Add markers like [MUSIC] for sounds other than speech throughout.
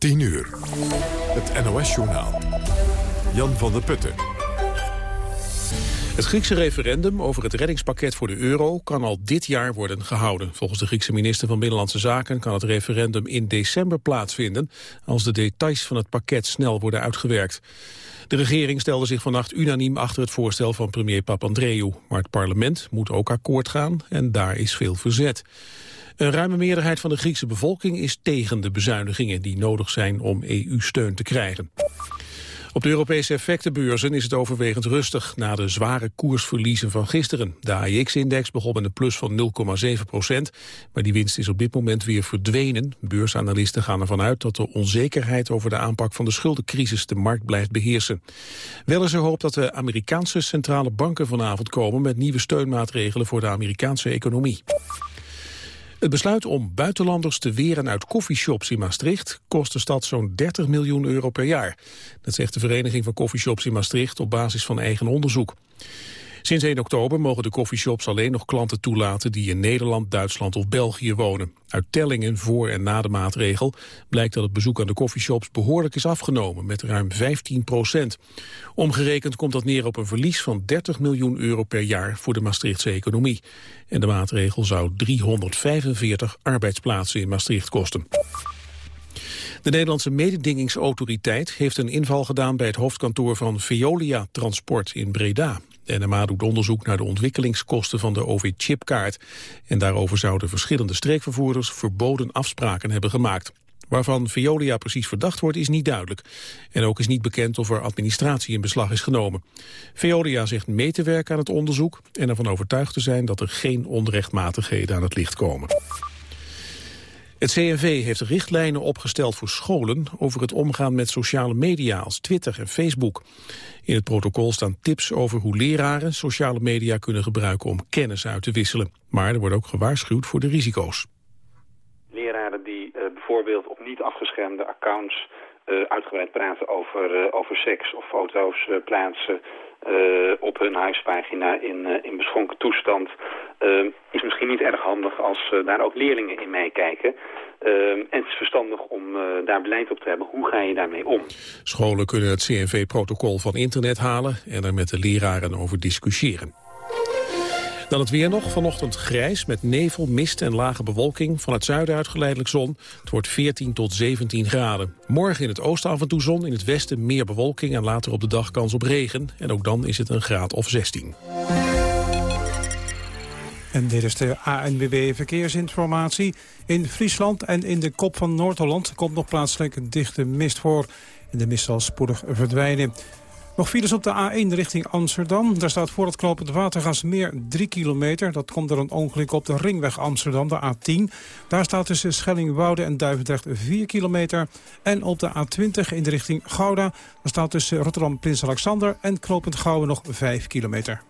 10 uur. Het NOS-journaal. Jan van der Putten. Het Griekse referendum over het reddingspakket voor de euro kan al dit jaar worden gehouden. Volgens de Griekse minister van Binnenlandse Zaken kan het referendum in december plaatsvinden als de details van het pakket snel worden uitgewerkt. De regering stelde zich vannacht unaniem achter het voorstel van premier Papandreou. Maar het parlement moet ook akkoord gaan en daar is veel verzet. Een ruime meerderheid van de Griekse bevolking is tegen de bezuinigingen die nodig zijn om EU-steun te krijgen. Op de Europese effectenbeurzen is het overwegend rustig na de zware koersverliezen van gisteren. De AIX-index begon met een plus van 0,7 procent, maar die winst is op dit moment weer verdwenen. Beursanalisten gaan ervan uit dat de onzekerheid over de aanpak van de schuldencrisis de markt blijft beheersen. Wel is er hoop dat de Amerikaanse centrale banken vanavond komen met nieuwe steunmaatregelen voor de Amerikaanse economie. Het besluit om buitenlanders te weren uit koffieshops in Maastricht kost de stad zo'n 30 miljoen euro per jaar. Dat zegt de Vereniging van Koffieshops in Maastricht op basis van eigen onderzoek. Sinds 1 oktober mogen de coffeeshops alleen nog klanten toelaten die in Nederland, Duitsland of België wonen. Uit tellingen voor en na de maatregel blijkt dat het bezoek aan de coffeeshops behoorlijk is afgenomen met ruim 15 procent. Omgerekend komt dat neer op een verlies van 30 miljoen euro per jaar voor de Maastrichtse economie. En de maatregel zou 345 arbeidsplaatsen in Maastricht kosten. De Nederlandse mededingingsautoriteit heeft een inval gedaan bij het hoofdkantoor van Veolia Transport in Breda. De NMA doet onderzoek naar de ontwikkelingskosten van de OV-chipkaart. En daarover zouden verschillende streekvervoerders verboden afspraken hebben gemaakt. Waarvan Veolia precies verdacht wordt is niet duidelijk. En ook is niet bekend of er administratie in beslag is genomen. Veolia zegt mee te werken aan het onderzoek en ervan overtuigd te zijn dat er geen onrechtmatigheden aan het licht komen. Het CNV heeft richtlijnen opgesteld voor scholen over het omgaan met sociale media als Twitter en Facebook. In het protocol staan tips over hoe leraren sociale media kunnen gebruiken om kennis uit te wisselen. Maar er wordt ook gewaarschuwd voor de risico's. Leraren die uh, bijvoorbeeld op niet afgeschermde accounts uh, uitgebreid praten over, uh, over seks of foto's plaatsen uh, op hun huispagina in, uh, in beschonken toestand... Uh, is misschien niet erg handig als daar ook leerlingen in meekijken. en het is verstandig om daar beleid op te hebben. Hoe ga je daarmee om? Scholen kunnen het CNV-protocol van internet halen... en er met de leraren over discussiëren. Dan het weer nog. Vanochtend grijs met nevel, mist en lage bewolking. Van het zuiden uit geleidelijk zon. Het wordt 14 tot 17 graden. Morgen in het oosten af en toe zon. In het westen meer bewolking en later op de dag kans op regen. En ook dan is het een graad of 16. En dit is de ANWB Verkeersinformatie. In Friesland en in de kop van Noord-Holland komt nog plaatselijk dichte mist voor. En de mist zal spoedig verdwijnen. Nog files op de A1 richting Amsterdam. Daar staat voor het knooppunt Watergasmeer 3 kilometer. Dat komt door een ongeluk op de ringweg Amsterdam, de A10. Daar staat tussen Schellingwoude en Duivendrecht 4 kilometer. En op de A20 in de richting Gouda. Daar staat tussen Rotterdam Prins Alexander en knooppunt Gouwen nog 5 kilometer.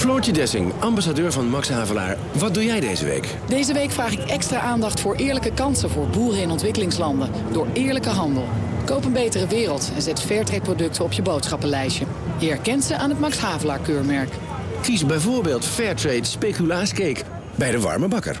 Floortje Dessing, ambassadeur van Max Havelaar. Wat doe jij deze week? Deze week vraag ik extra aandacht voor eerlijke kansen voor boeren in ontwikkelingslanden. Door eerlijke handel. Koop een betere wereld en zet Fairtrade producten op je boodschappenlijstje. Je herkent ze aan het Max Havelaar keurmerk. Kies bijvoorbeeld Fairtrade speculaascake bij de warme bakker.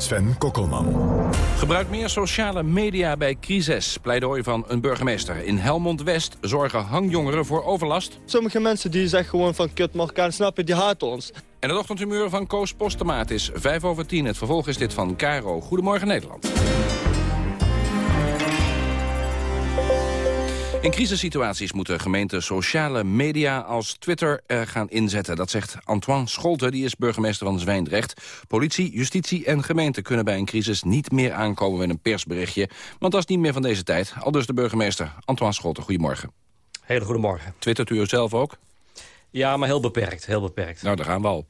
Sven Kokkelman. Gebruik meer sociale media bij crisis. Pleidooi van een burgemeester. In Helmond-West zorgen hangjongeren voor overlast. Sommige mensen die zeggen gewoon van kut Marokkaan, snap je, die haat ons. En het ochtendhumeur van Koos Postemaat is 5 over 10. Het vervolg is dit van Caro. Goedemorgen Nederland. In crisissituaties moeten gemeenten sociale media als Twitter uh, gaan inzetten. Dat zegt Antoine Scholte, die is burgemeester van Zwijndrecht. Politie, justitie en gemeente kunnen bij een crisis niet meer aankomen met een persberichtje. Want dat is niet meer van deze tijd. Al dus de burgemeester. Antoine Scholte, goedemorgen. Hele goedemorgen. Twittert u zelf ook? Ja, maar heel beperkt, heel beperkt. Nou, daar gaan we al.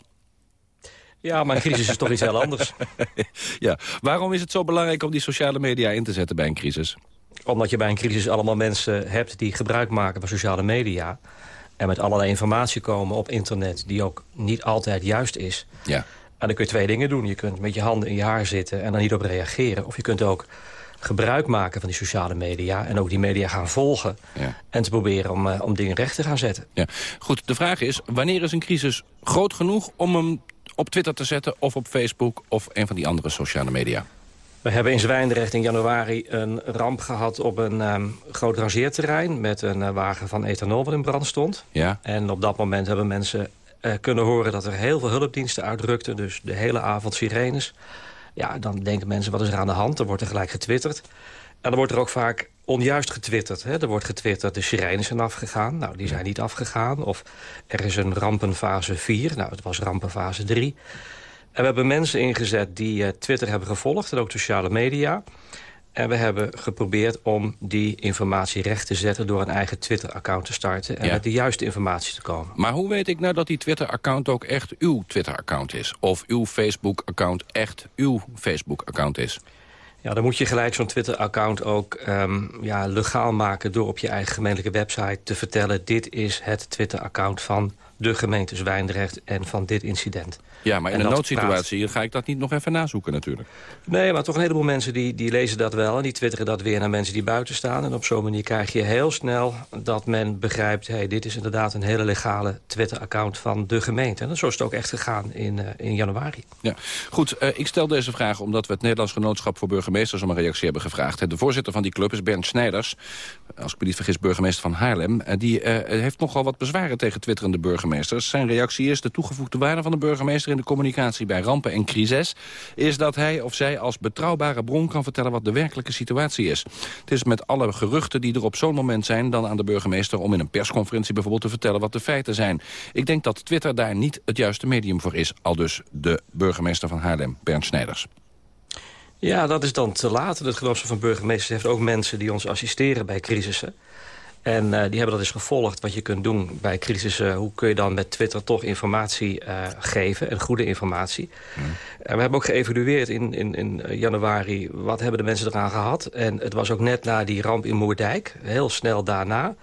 Ja, maar een crisis is toch iets heel anders. [LAUGHS] ja. Waarom is het zo belangrijk om die sociale media in te zetten bij een crisis? Omdat je bij een crisis allemaal mensen hebt die gebruik maken van sociale media... en met allerlei informatie komen op internet die ook niet altijd juist is. Ja. En dan kun je twee dingen doen. Je kunt met je handen in je haar zitten en er niet op reageren. Of je kunt ook gebruik maken van die sociale media... en ook die media gaan volgen. Ja. En te proberen om, uh, om dingen recht te gaan zetten. Ja. Goed, de vraag is, wanneer is een crisis groot genoeg... om hem op Twitter te zetten of op Facebook of een van die andere sociale media? We hebben in Zwijndrecht in januari een ramp gehad op een um, groot rangeerterrein... met een uh, wagen van ethanol wat in brand stond. Ja. En op dat moment hebben mensen uh, kunnen horen dat er heel veel hulpdiensten uitrukten. Dus de hele avond sirenes. Ja, dan denken mensen, wat is er aan de hand? Er wordt er gelijk getwitterd. En dan wordt er ook vaak onjuist getwitterd. Hè? Er wordt getwitterd, de sirenes zijn afgegaan. Nou, die zijn niet afgegaan. Of er is een rampenfase 4. Nou, het was rampenfase 3. En we hebben mensen ingezet die uh, Twitter hebben gevolgd... en ook sociale media. En we hebben geprobeerd om die informatie recht te zetten... door een eigen Twitter-account te starten... en Ja. met de juiste informatie te komen. Maar hoe weet ik nou dat die Twitter-account ook echt uw Twitter-account is? Of uw Facebook-account echt uw Facebook-account is? Ja, dan moet je gelijk zo'n Twitter-account ook um, ja, legaal maken... door op je eigen gemeentelijke website te vertellen... dit is het Twitter-account van de gemeente Zwijndrecht en van dit incident. Ja, maar in En een noodsituatie ga ik dat niet nog even nazoeken natuurlijk. Nee, maar toch een heleboel mensen die, die lezen dat wel... en die twitteren dat weer naar mensen die buiten staan. En op zo'n manier krijg je heel snel dat men begrijpt... hey, dit is inderdaad een hele legale Twitter-account van de gemeente. En zo is het ook echt gegaan in, uh, in januari. Ja, goed. Uh, ik stel deze vraag omdat we het Nederlands Genootschap voor Burgemeesters... om een reactie hebben gevraagd. De voorzitter van die club is Bernd Snijders. Als ik me niet vergis, burgemeester van Haarlem. Uh, die heeft nogal wat bezwaren tegen twitterende burgemeesters. Zijn reactie is de toegevoegde waarde van de burgemeester... in de communicatie bij rampen en crisis... is dat hij of zij als betrouwbare bron kan vertellen... wat de werkelijke situatie is. Het is met alle geruchten die er op zo'n moment zijn... dan aan de burgemeester om in een persconferentie bijvoorbeeld te vertellen... wat de feiten zijn. Ik denk dat Twitter daar niet het juiste medium voor is. Al dus de burgemeester van Haarlem, Bernd Snijders. Ja, dat is dan te laat. Het genootschap van burgemeesters heeft ook mensen die ons assisteren bij crisissen. En uh, die hebben dat eens gevolgd wat je kunt doen bij crisissen. Hoe kun je dan met Twitter toch informatie uh, geven, en goede informatie. Mm. En we hebben ook geëvalueerd in, in, in januari, wat hebben de mensen eraan gehad. En het was ook net na die ramp in Moerdijk, heel snel daarna.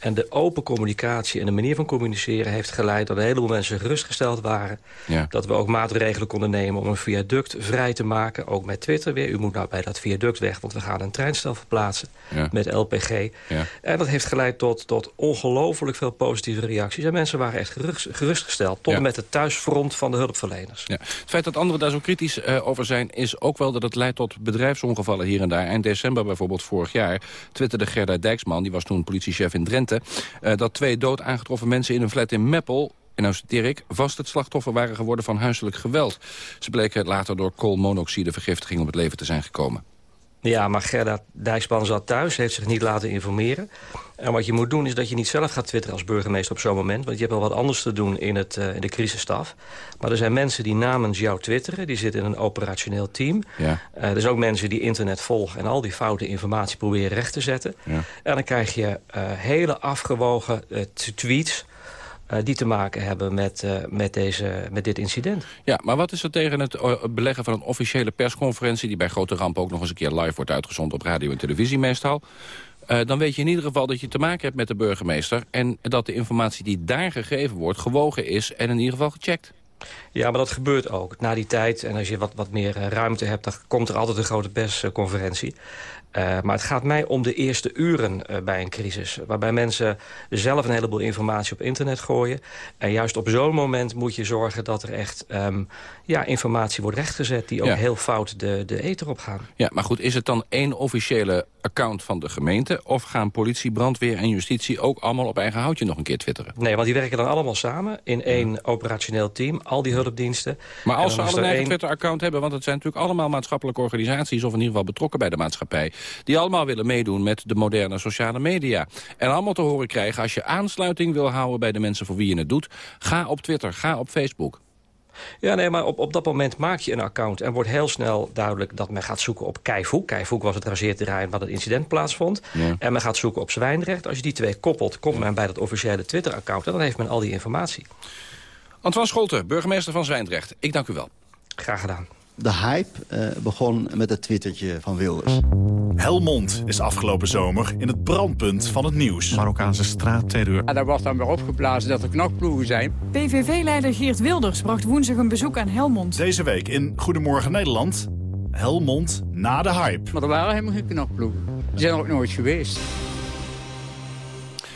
En de open communicatie en de manier van communiceren... heeft geleid dat een heleboel mensen gerustgesteld waren. Ja. Dat we ook maatregelen konden nemen om een viaduct vrij te maken. Ook met Twitter weer. U moet nou bij dat viaduct weg, want we gaan een treinstel verplaatsen. Ja. Met LPG. Ja. En dat heeft geleid tot, tot ongelooflijk veel positieve reacties. En mensen waren echt gerust, gerustgesteld. Tot met het thuisfront van de hulpverleners. Het feit dat anderen daar zo kritisch uh, over zijn... is ook wel dat het leidt tot bedrijfsongevallen hier en daar. Eind december bijvoorbeeld vorig jaar twitterde Gerda Dijksman... die was toen politiechef in Drenthe... Uh, dat twee dood aangetroffen mensen in een flat in Meppel en nou citeer ik, vast het slachtoffer waren geworden van huiselijk geweld. Ze bleken later door koolmonoxidevergiftiging om het leven te zijn gekomen. Ja, maar Gerda Dijksman zat thuis, heeft zich niet laten informeren. En wat je moet doen is dat je niet zelf gaat twitteren als burgemeester op zo'n moment. Want je hebt wel wat anders te doen in, het, uh, in de crisisstaf. Maar er zijn mensen die namens jou twitteren. Die zitten in een operationeel team. Ja. Uh, er zijn ook mensen die internet volgen en al die foute informatie proberen recht te zetten. Ja. En dan krijg je uh, hele afgewogen tweets die te maken hebben met, uh, met, deze, met dit incident. Ja, maar wat is er tegen het uh, beleggen van een officiële persconferentie... die bij grote rampen ook nog eens een keer live wordt uitgezonden... op radio en televisie meestal... Uh, dan weet je in ieder geval dat je te maken hebt met de burgemeester... en dat de informatie die daar gegeven wordt gewogen is en in ieder geval gecheckt. Ja, maar dat gebeurt ook. Na die tijd, en als je wat, wat meer ruimte hebt... dan komt er altijd een grote persconferentie. Uh, maar het gaat mij om de eerste uren uh, bij een crisis. Waarbij mensen zelf een heleboel informatie op internet gooien. En juist op zo'n moment moet je zorgen dat er echt um, ja, informatie wordt rechtgezet... die ook Ja. heel fout de, de ether op gaan. Ja, maar goed, is het dan één officiële account van de gemeente... of gaan politie, brandweer en justitie ook allemaal op eigen houtje nog een keer twitteren? Nee, want die werken dan allemaal samen in één operationeel team. Al die hulpdiensten. Maar als ze al een eigen Twitter-account hebben... want het zijn natuurlijk allemaal maatschappelijke organisaties... of in ieder geval betrokken bij de maatschappij... die allemaal willen meedoen met de moderne sociale media. En allemaal te horen krijgen... als je aansluiting wil houden bij de mensen voor wie je het doet... ga op Twitter, ga op Facebook. Ja, nee, maar op, op dat moment maak je een account... en wordt heel snel duidelijk dat men gaat zoeken op Keivoek. Keivoek was het razeerterrein waar het incident plaatsvond. Ja. En men gaat zoeken op Zwijndrecht. Als je die twee koppelt, komt men bij dat officiële Twitter-account... en dan heeft men al die informatie. Antoine Scholte, burgemeester van Zwijndrecht. Ik dank u wel. Graag gedaan. De hype eh, begon met het twittertje van Wilders. Helmond is afgelopen zomer in het brandpunt van het nieuws. Marokkaanse straatterreur. En daar wordt dan weer opgeblazen dat er knokploegen zijn. PVV-leider Geert Wilders bracht woensdag een bezoek aan Helmond. Deze week in Goedemorgen Nederland. Helmond na de hype. Maar er waren helemaal geen knokploegen. Die zijn er ook nooit geweest.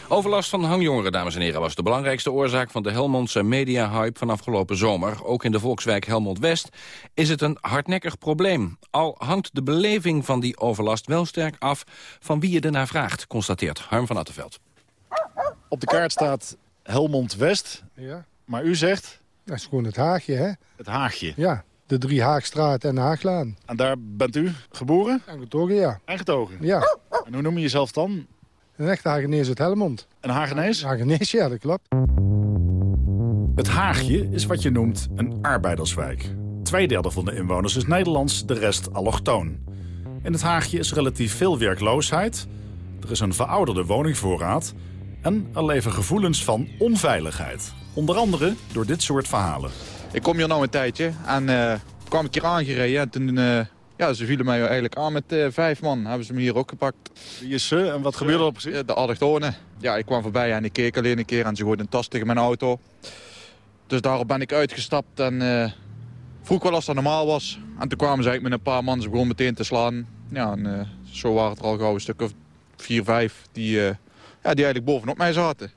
Overlast van hangjongeren, dames en heren, was de belangrijkste oorzaak van de Helmondse media-hype van afgelopen zomer. Ook in de volkswijk Helmond-West is het een hardnekkig probleem. Al hangt de beleving van die overlast wel sterk af van wie je ernaar vraagt, constateert Harm van Attenveld. Op de kaart staat Helmond West. Ja. Maar u zegt? Dat is gewoon het Haagje, hè? Het Haagje. Ja, de drie Haagstraat en de Haaglaan. En daar bent u geboren? En getogen, ja. En getogen? Ja. En hoe noem je jezelf dan? Een echte Hagenees uit Helmond. Een Hagenees? Hagenees, ja, dat klopt. Het Haagje is wat je noemt een arbeiderswijk. Tweederde van de inwoners is Nederlands, de rest allochtoon. In het Haagje is relatief veel werkloosheid. Er is een verouderde woningvoorraad. En er leven gevoelens van onveiligheid. Onder andere door dit soort verhalen. Ik kom hier nou een tijdje en eh, kwam ik hier aangereden. En toen, eh, ja, ze vielen mij eigenlijk aan met eh, vijf man. Hebben ze me hier ook gepakt. Wie is ze en wat gebeurde er precies? De allochtonen. Ja, ik kwam voorbij en ik keek alleen een keer en ze gooiden een tas tegen mijn auto. Dus daarop ben ik uitgestapt en eh, vroeg wel als dat normaal was. En toen kwamen ze eigenlijk met een paar man, ze begonnen meteen te slaan. Ja, en eh, zo waren het er al gauw een stuk of vier, vijf die, eh, ja, die eigenlijk bovenop mij zaten.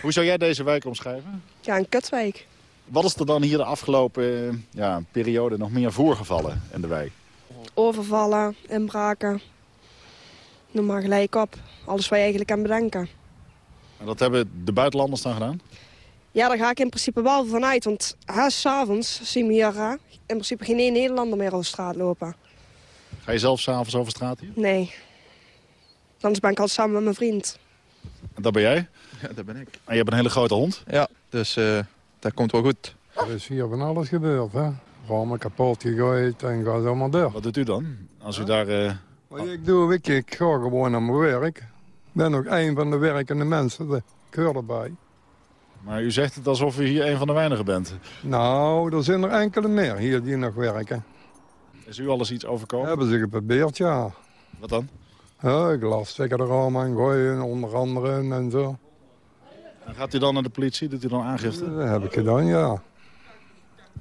Hoe zou jij deze wijk omschrijven? Ja, een kutwijk. Wat is er dan hier de afgelopen eh, ja, periode nog meer voorgevallen in de wijk? Overvallen, inbraken. Noem maar gelijk op. Alles wat je eigenlijk kan bedenken. En dat hebben de buitenlanders dan gedaan? Ja, daar ga ik in principe wel vanuit. Want s'avonds zien we hier hè, in principe geen één Nederlander meer over straat lopen. Ga je zelf s'avonds over straat hier? Nee. Anders ben ik altijd samen met mijn vriend. En dat ben jij? Ja, dat ben ik. En je hebt een hele grote hond? Ja, dus eh, dat komt wel goed. Er is hier van alles gebeurd, hè? Ramen kapot gegooid en ga zo maar door. Wat doet u dan? Als u daar... eh, Wat ik doe, ik, ik ga gewoon naar mijn werk. Ik ben ook een van de werkende mensen. de- Ik hoor erbij. Maar u zegt het alsof u hier een van de weinigen bent. Nou, er zijn er enkele meer hier die nog werken. Is u alles iets overkomen? Hebben ze geprobeerd, ja. Wat dan? Ja, glas tegen de ramen en gooien, onder andere en zo. En gaat u dan naar de politie? Doet u dan aangifte? Dat heb ik gedaan, ja.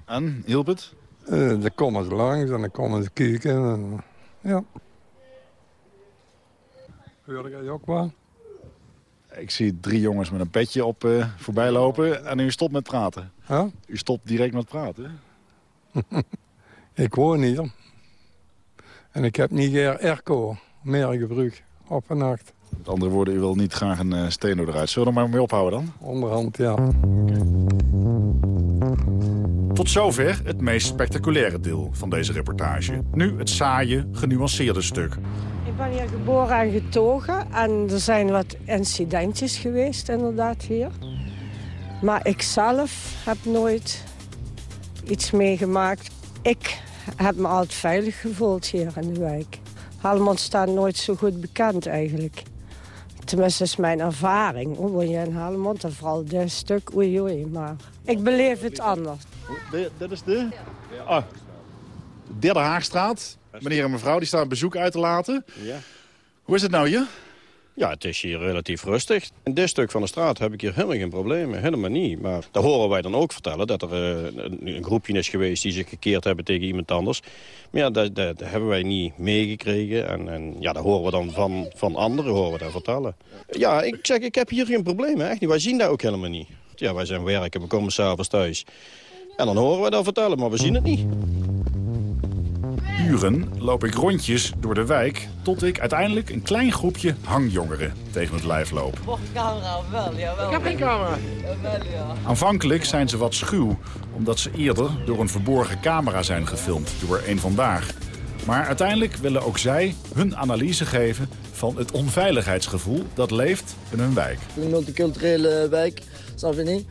En? Hielp het? Eh, dan komen ze langs en dan komen ze kijken. En, ja. Hoorde jij ook wel? Ik zie drie jongens met een petje op eh, voorbij lopen en u stopt met praten. Huh? U stopt direct met praten. [LAUGHS] Ik woon hier. En ik heb niet meer airco meer gebruikt op een nacht. Met andere woorden, u wil niet graag een uh, steno eruit. Zullen we er maar mee ophouden dan? Onderhand, ja. Tot zover het meest spectaculaire deel van deze reportage. Nu het saaie, genuanceerde stuk. Ik ben hier geboren en getogen. En er zijn wat incidentjes geweest inderdaad hier. Maar ik zelf heb nooit iets meegemaakt. Ik heb me altijd veilig gevoeld hier in de wijk. Helmond staat nooit zo goed bekend eigenlijk. Tenminste, is mijn ervaring. Hoe je in Helmond? En vooral dit stuk, oei oei. Maar ik beleef het anders. De, dit is de? Ah, de derde Haagstraat. Meneer en mevrouw die staan bezoek uit te laten. Ja. Hoe is het nou hier? Ja, het is hier relatief rustig. In dit stuk van de straat heb ik hier helemaal geen problemen. Helemaal niet. Maar daar horen wij dan ook vertellen dat er uh, een groepje is geweest... die zich gekeerd hebben tegen iemand anders. Maar ja, dat, dat, dat hebben wij niet meegekregen. En, en, ja, dat horen we dan van, van anderen horen we dat vertellen. Ja, ik zeg, ik heb hier geen problemen. Echt niet. Wij zien dat ook helemaal niet. Ja, wij zijn werken, we komen s'avonds thuis. En dan horen we dat vertellen, maar we zien het niet. Uren loop ik rondjes door de wijk... tot ik uiteindelijk een klein groepje hangjongeren tegen het lijf loop. Mocht camera wel? Jawel. Ik heb geen camera. Jawel, ja. Aanvankelijk zijn ze wat schuw... omdat ze eerder door een verborgen camera zijn gefilmd door een vandaag. Maar uiteindelijk willen ook zij hun analyse geven... van het onveiligheidsgevoel dat leeft in hun wijk. Een multiculturele wijk, snap je niet?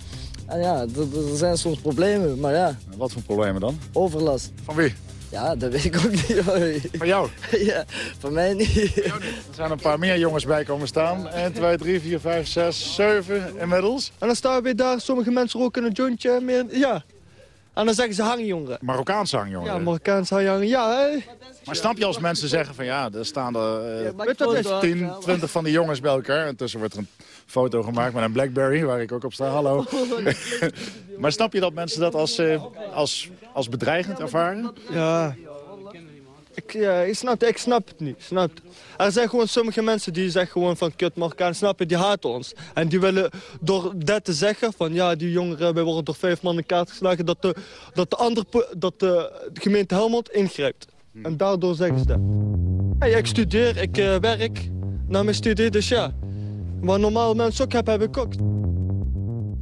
En ja, er zijn soms problemen, maar ja. Wat voor problemen dan? Overlast. Van wie? Ja, dat weet ik ook niet. Van jou? [LAUGHS] Ja, van mij niet. Er zijn een paar meer jongens bij komen staan. 1, 2, 3, 4, 5, 6, 7 inmiddels. En dan staan we daar, sommige mensen roken een jointje. Meer, ja. En dan zeggen ze hangjongeren. Marokkaanse hangjongeren? Ja, Marokkaanse hangjongeren. Ja, hè. Maar snap je als mensen zeggen van ja, er staan er uh, 10, 20 van die jongens bij elkaar. En tussen wordt er een foto gemaakt met een Blackberry, waar ik ook op sta. Hallo. [LAUGHS] maar snap je dat mensen dat als, uh, als, als bedreigend ervaren? Ja. Ik, ja, ik, snap, ik snap het niet. Snap. Er zijn gewoon sommige mensen die zeggen gewoon van kut Marokkaan, snap je, die haten ons. En die willen door dat te zeggen van ja, die jongeren, wij worden door vijf man in kaart geslagen, dat de, dat de, andere, dat de, de gemeente Helmond ingrijpt. En daardoor zeggen ze dat. Hey, ik studeer, ik uh, werk na mijn studie, dus ja. Wat normaal mensen ook hebben, heb ik ook.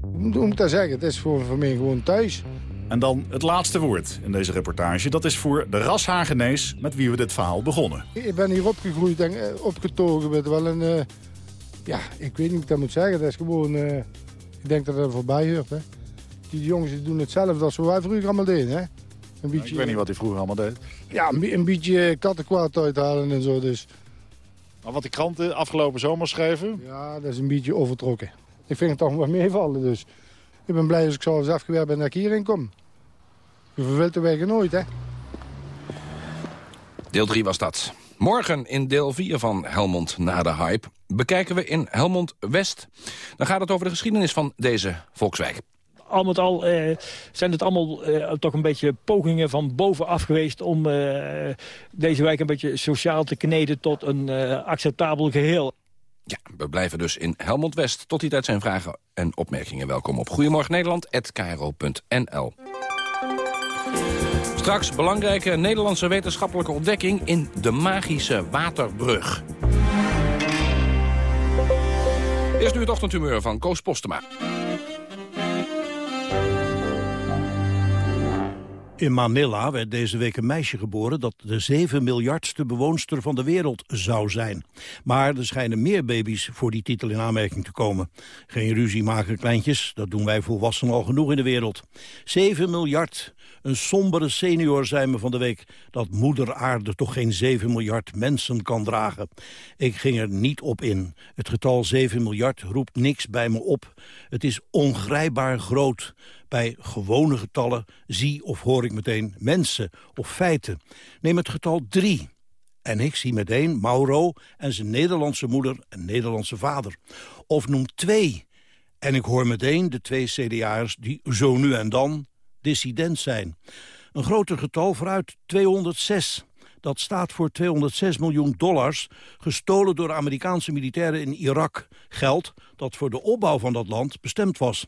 Hoe moet ik dat zeggen? Het is voor, voor mij gewoon thuis. En dan het laatste woord in deze reportage. Dat is voor de rashagenees met wie we dit verhaal begonnen. Ik ben hier opgegroeid en uh, opgetogen met wel een... Uh, ja, ik weet niet hoe ik dat moet zeggen. Dat is gewoon... Uh, ik denk dat het er voorbij hoort. Hè. Die jongens die doen hetzelfde als wij vroeger allemaal deden. Hè. Een beetje, ik weet niet wat hij vroeger allemaal deed. Ja, een, een beetje kattenkwaad uithalen en zo. Dus. Maar wat de kranten afgelopen zomer schreven? Ja, dat is een beetje overtrokken. Ik vind het toch wel meevallen, dus... Ik ben blij als ik zo eens afgewerkt ben dat ik hierin kom. Je verveelt de wegen nooit, hè? Deel 3 was dat. Morgen in deel 4 van Helmond na de hype... bekijken we in Helmond West. Dan gaat het over de geschiedenis van deze volkswijk al met al eh, zijn het allemaal eh, toch een beetje pogingen van bovenaf geweest... om eh, deze wijk een beetje sociaal te kneden tot een acceptabel geheel. Ja, we blijven dus in Helmond West. Tot die tijd zijn vragen en opmerkingen welkom op Goedemorgen Nederland@kro.nl. Straks belangrijke Nederlandse wetenschappelijke ontdekking in de magische waterbrug. Eerst nu het ochtendhumeur van Koos Postema. In Manila werd deze week een meisje geboren dat de 7 miljardste bewoonster van de wereld zou zijn. Maar er schijnen meer baby's voor die titel in aanmerking te komen. Geen ruzie maken, kleintjes, dat doen wij volwassenen al genoeg in de wereld. 7 miljard, een sombere senior zei me van de week... dat moeder aarde toch geen 7 miljard mensen kan dragen. Ik ging er niet op in. Het getal 7 miljard roept niks bij me op. Het is ongrijpbaar groot. Bij gewone getallen zie of hoor ik meteen mensen of feiten. Neem het getal 3. En ik zie meteen Mauro en zijn Nederlandse moeder en Nederlandse vader. Of noem 2. En ik hoor meteen de twee CDA'ers die zo nu en dan dissident zijn. Een groter getal vooruit 206. Dat staat voor 206 miljoen dollars, gestolen door Amerikaanse militairen in Irak. Geld dat voor de opbouw van dat land bestemd was.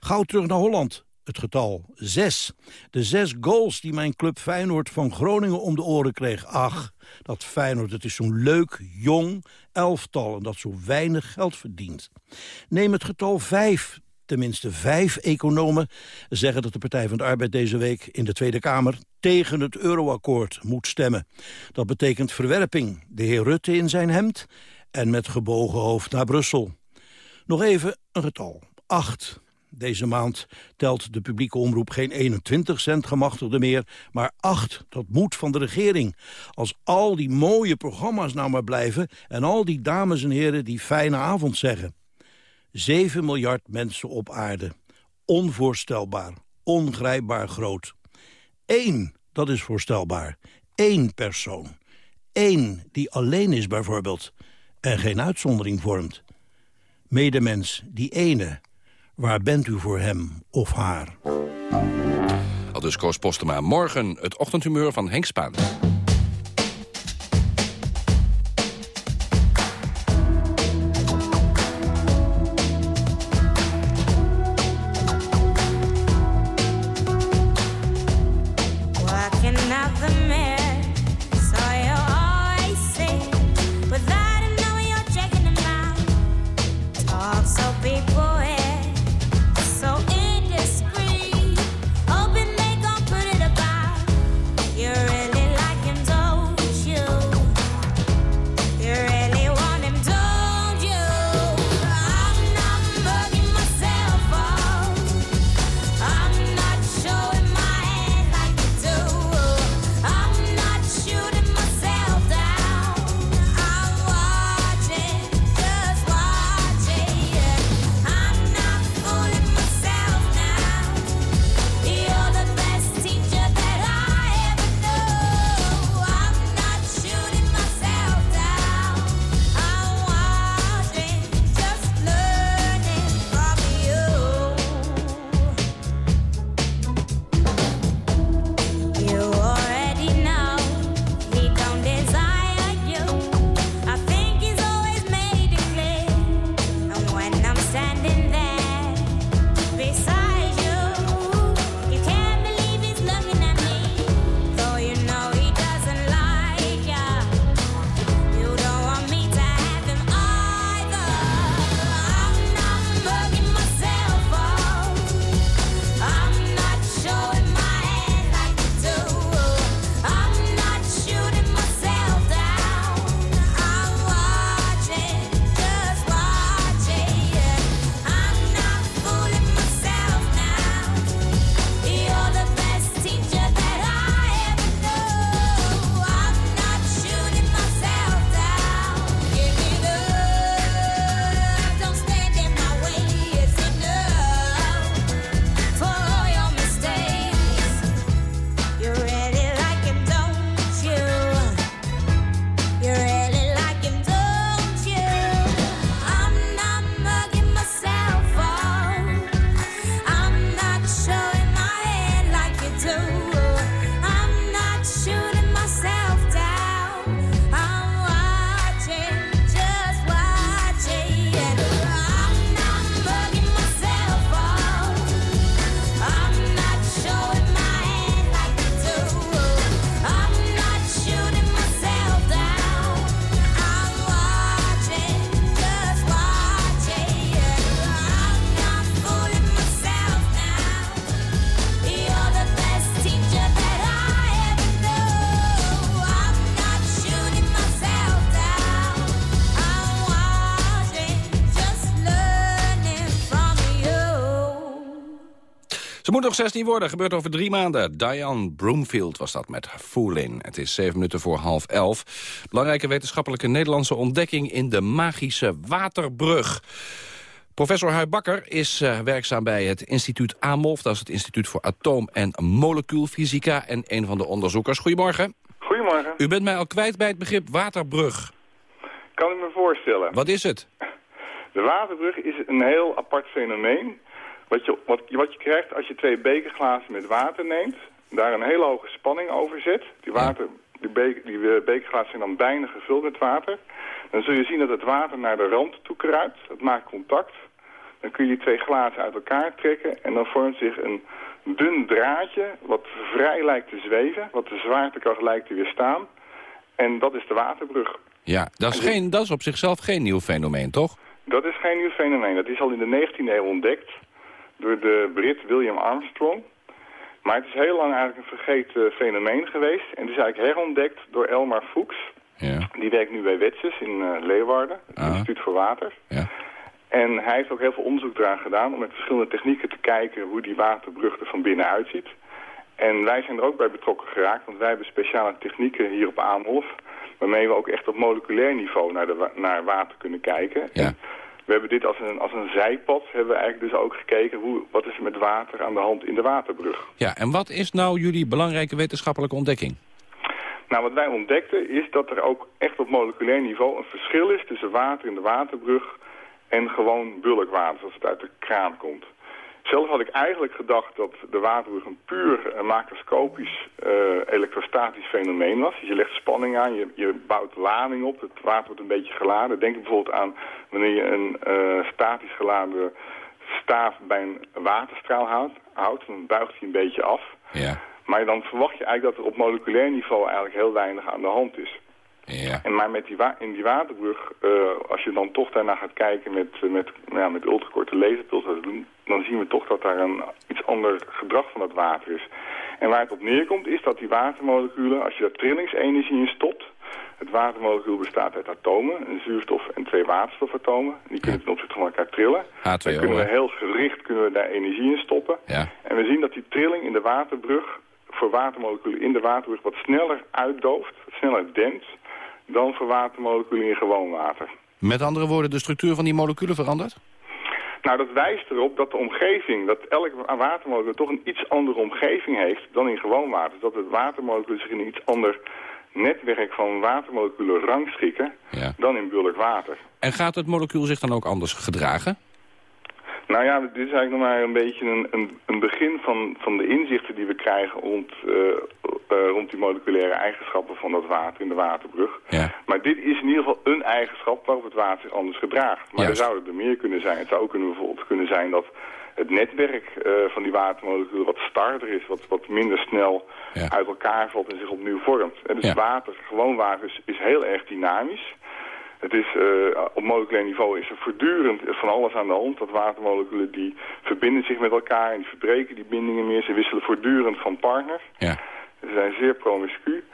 Gauw terug naar Holland. Het getal 6. De zes goals die mijn club Feyenoord van Groningen om de oren kreeg. Ach, dat Feyenoord, het is zo'n leuk, jong elftal... en dat zo weinig geld verdient. Neem het getal 5. Tenminste vijf economen zeggen dat de Partij van de Arbeid deze week in de Tweede Kamer tegen het euroakkoord moet stemmen. Dat betekent verwerping, de heer Rutte in zijn hemd en met gebogen hoofd naar Brussel. Nog even een getal, acht. Deze maand telt de publieke omroep geen 21 cent gemachtigde meer, maar 8. Dat moet van de regering. Als al die mooie programma's nou maar blijven en al die dames en heren die fijne avond zeggen. 7 miljard mensen op aarde. Onvoorstelbaar, ongrijpbaar groot. Eén, dat is voorstelbaar. Eén persoon. Eén die alleen is bijvoorbeeld. en geen uitzondering vormt. Medemens, die ene, waar bent u voor hem of haar? Al dus Postema. Morgen het ochtendhumeur van Henk Spaan. Nog 16 worden, gebeurt over drie maanden. Diane Broomfield was dat met Foolin. Het is zeven minuten voor half elf. Belangrijke wetenschappelijke Nederlandse ontdekking in de magische waterbrug. Professor Huy Bakker is eh, werkzaam bij het instituut AMOF. Dat is het Instituut voor Atoom- en Molecuulfysica. En een van de onderzoekers. Goedemorgen. Goedemorgen. U bent mij al kwijt bij het begrip waterbrug. Kan ik me voorstellen. Wat is het? De waterbrug is een heel apart fenomeen. Wat je, wat, wat je krijgt als je twee bekerglazen met water neemt, daar een hele hoge spanning over zet. Die, water, die, be, die eh, bekerglazen zijn dan bijna gevuld met water. Dan zul je zien dat het water naar de rand toe kruipt. Dat maakt contact. Dan kun je die twee glazen uit elkaar trekken en dan vormt zich een dun draadje wat vrij lijkt te zweven, wat de zwaartekracht lijkt te weerstaan. En dat is de waterbrug. Ja, dat is, geen, dat is op zichzelf geen nieuw fenomeen, toch? Dat is geen nieuw fenomeen. Dat is al in de 19e eeuw ontdekt door de Brit William Armstrong. Maar het is heel lang eigenlijk een vergeten fenomeen geweest. En het is eigenlijk herontdekt door Elmar Fuchs. Ja. Die werkt nu bij Wetses in eh, Leeuwarden, het Ah. Instituut voor Water. Ja. En hij heeft ook heel veel onderzoek eraan gedaan om met verschillende technieken te kijken hoe die waterbrug er van binnen uitziet. En wij zijn er ook bij betrokken geraakt, want wij hebben speciale technieken hier op Aamhof, waarmee we ook echt op moleculair niveau naar, de, wa- naar water kunnen kijken. En we hebben dit als een, als een zijpad, hebben we eigenlijk dus ook gekeken hoe, wat is er met water aan de hand in de waterbrug. Ja, en wat is nou jullie belangrijke wetenschappelijke ontdekking? Nou, wat wij ontdekten is dat er ook echt op moleculair niveau een verschil is tussen water in de waterbrug en gewoon bulkwater, zoals het uit de kraan komt. Zelf had ik eigenlijk gedacht dat de waterbrug een puur eh, macroscopisch eh, elektrostatisch fenomeen was. Dus je legt spanning aan, je, je bouwt lading op, het water wordt een beetje geladen. Denk bijvoorbeeld aan wanneer je een eh, statisch geladen staaf bij een waterstraal houdt, houdt dan buigt hij een beetje af. Ja. Maar dan verwacht je eigenlijk dat er op moleculair niveau eigenlijk heel weinig aan de hand is. Ja. En maar met die in die waterbrug, eh, als je dan toch daarna gaat kijken met, eh, met, nou ja, met ultrakorte laserpulsen, dan zien we toch dat daar een iets ander gedrag van het water is. En waar het op neerkomt is dat die watermoleculen, als je daar trillingsenergie in stopt, het watermolecuul bestaat uit atomen, een zuurstof en twee waterstofatomen. Die kunnen ten opzichte van elkaar trillen. Dan H2O, kunnen we heel gericht kunnen we daar energie in stoppen. Ja. En we zien dat die trilling in de waterbrug voor watermoleculen in de waterbrug wat sneller uitdooft, wat sneller dempt, dan voor watermoleculen in gewoon water. Met andere woorden, de structuur van die moleculen verandert? Nou, dat wijst erop dat de omgeving, dat elk watermolecuul toch een iets andere omgeving heeft dan in gewoon water. Dat het watermolecuul zich in een iets ander netwerk van watermoleculen rangschikken dan in bulk water. En gaat het molecuul zich dan ook anders gedragen? Nou ja, dit is eigenlijk nog maar een beetje een, een, een begin van, van de inzichten die we krijgen rond, eh, rond die moleculaire eigenschappen van dat water in de waterbrug. Maar dit is in ieder geval een eigenschap waarop het water zich anders gedraagt. Maar Juist. er zouden er meer kunnen zijn. Het zou ook kunnen, bijvoorbeeld kunnen zijn dat het netwerk eh, van die watermoleculen wat starter is, wat, wat minder snel uit elkaar valt en zich opnieuw vormt. En dus Ja. water, gewoon water, is, is heel erg dynamisch. Het is, eh, op moleculair niveau is er voortdurend van alles aan de hand. Dat watermoleculen die verbinden zich met elkaar en die verbreken die bindingen meer. Ze wisselen voortdurend van partner. Ja. Ze zijn zeer promiscu.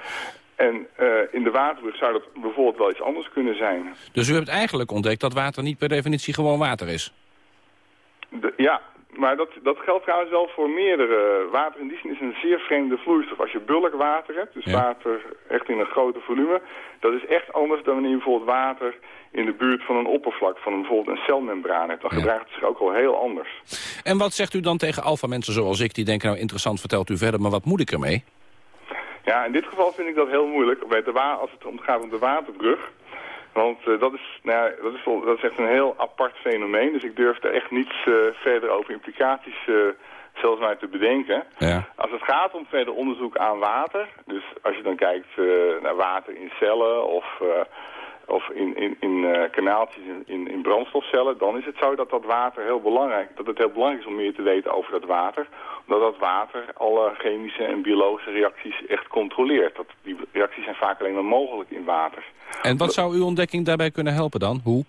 En eh, in de waterbrug zou dat bijvoorbeeld wel iets anders kunnen zijn. Dus u hebt eigenlijk ontdekt dat water niet per definitie gewoon water is? De- ja, maar dat, dat geldt trouwens wel voor meerdere. Water in die zin is een zeer vreemde vloeistof. Als je bulkwater hebt, dus water echt in een grote volume... dat is echt anders dan wanneer je bijvoorbeeld water in de buurt van een oppervlak... van een, bijvoorbeeld een celmembraan hebt. Dan gedraagt het zich ook al heel anders. En wat zegt u dan tegen alfa-mensen zoals ik... die denken, nou interessant, vertelt u verder, maar wat moet ik ermee? Ja, in dit geval vind ik dat heel moeilijk bij de als het om gaat om de waterbrug. Want eh, dat, is, nou ja, dat, is wel, dat is echt een heel apart fenomeen. Dus ik durf er echt niets eh, verder over implicaties eh, zelfs maar te bedenken. Ja. Als het gaat om verder onderzoek aan water, dus als je dan kijkt naar water in cellen of, of in, in, in eh, kanaaltjes in, in, in brandstofcellen, dan is het zo dat dat water heel belangrijk, dat het heel belangrijk is om meer te weten over dat water. Omdat dat water alle chemische en biologische reacties echt controleert. Dat, die reacties zijn vaak alleen maar mogelijk in water. En wat zou uw ontdekking daarbij kunnen helpen dan? Hoe?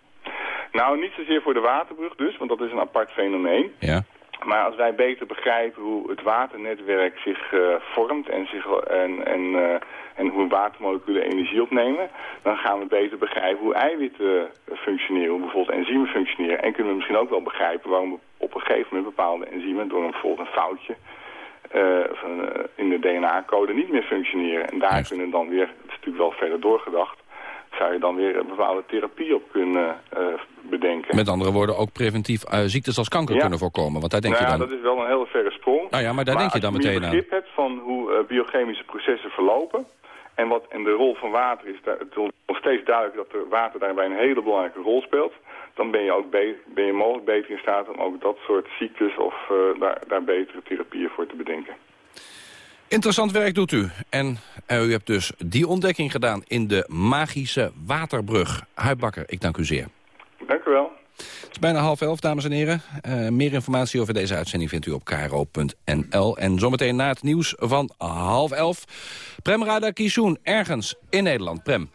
Nou, niet zozeer voor de waterbrug dus, want dat is een apart fenomeen. Ja. Maar als wij beter begrijpen hoe het waternetwerk zich eh, vormt en, zich, en, en, eh, en hoe watermoleculen energie opnemen, dan gaan we beter begrijpen hoe eiwitten functioneren, hoe bijvoorbeeld enzymen functioneren. En kunnen we misschien ook wel begrijpen waarom op een gegeven moment bepaalde enzymen door een, bijvoorbeeld een foutje van, eh, in de DNA-code niet meer functioneren. En daar kunnen dan weer, het is natuurlijk wel verder doorgedacht, zou je dan weer een bepaalde therapie op kunnen eh, bedenken. Met andere woorden, ook preventief eh, ziektes als kanker Ja. kunnen voorkomen. Want daar denk nou je ja, dan... dat is wel een hele verre sprong. Nou ja, maar daar denk je dan als je meteen aan. begrip hebt van hoe eh, biochemische processen verlopen... En, wat, en de rol van water is, daar, het is nog steeds duidelijk dat er water daarbij een hele belangrijke rol speelt. Dan ben je ook be- ben je mogelijk beter in staat om ook dat soort ziektes of daar, daar betere therapieën voor te bedenken. Interessant werk doet u. En eh, u hebt dus die ontdekking gedaan in de magische waterbrug. Huib Bakker, ik dank u zeer. Dank u wel. Het is bijna half elf, dames en heren. Eh, meer informatie over deze uitzending vindt u op kro.nl. En zometeen na het nieuws van half elf. Prem Radakishun, ergens in Nederland. Prem.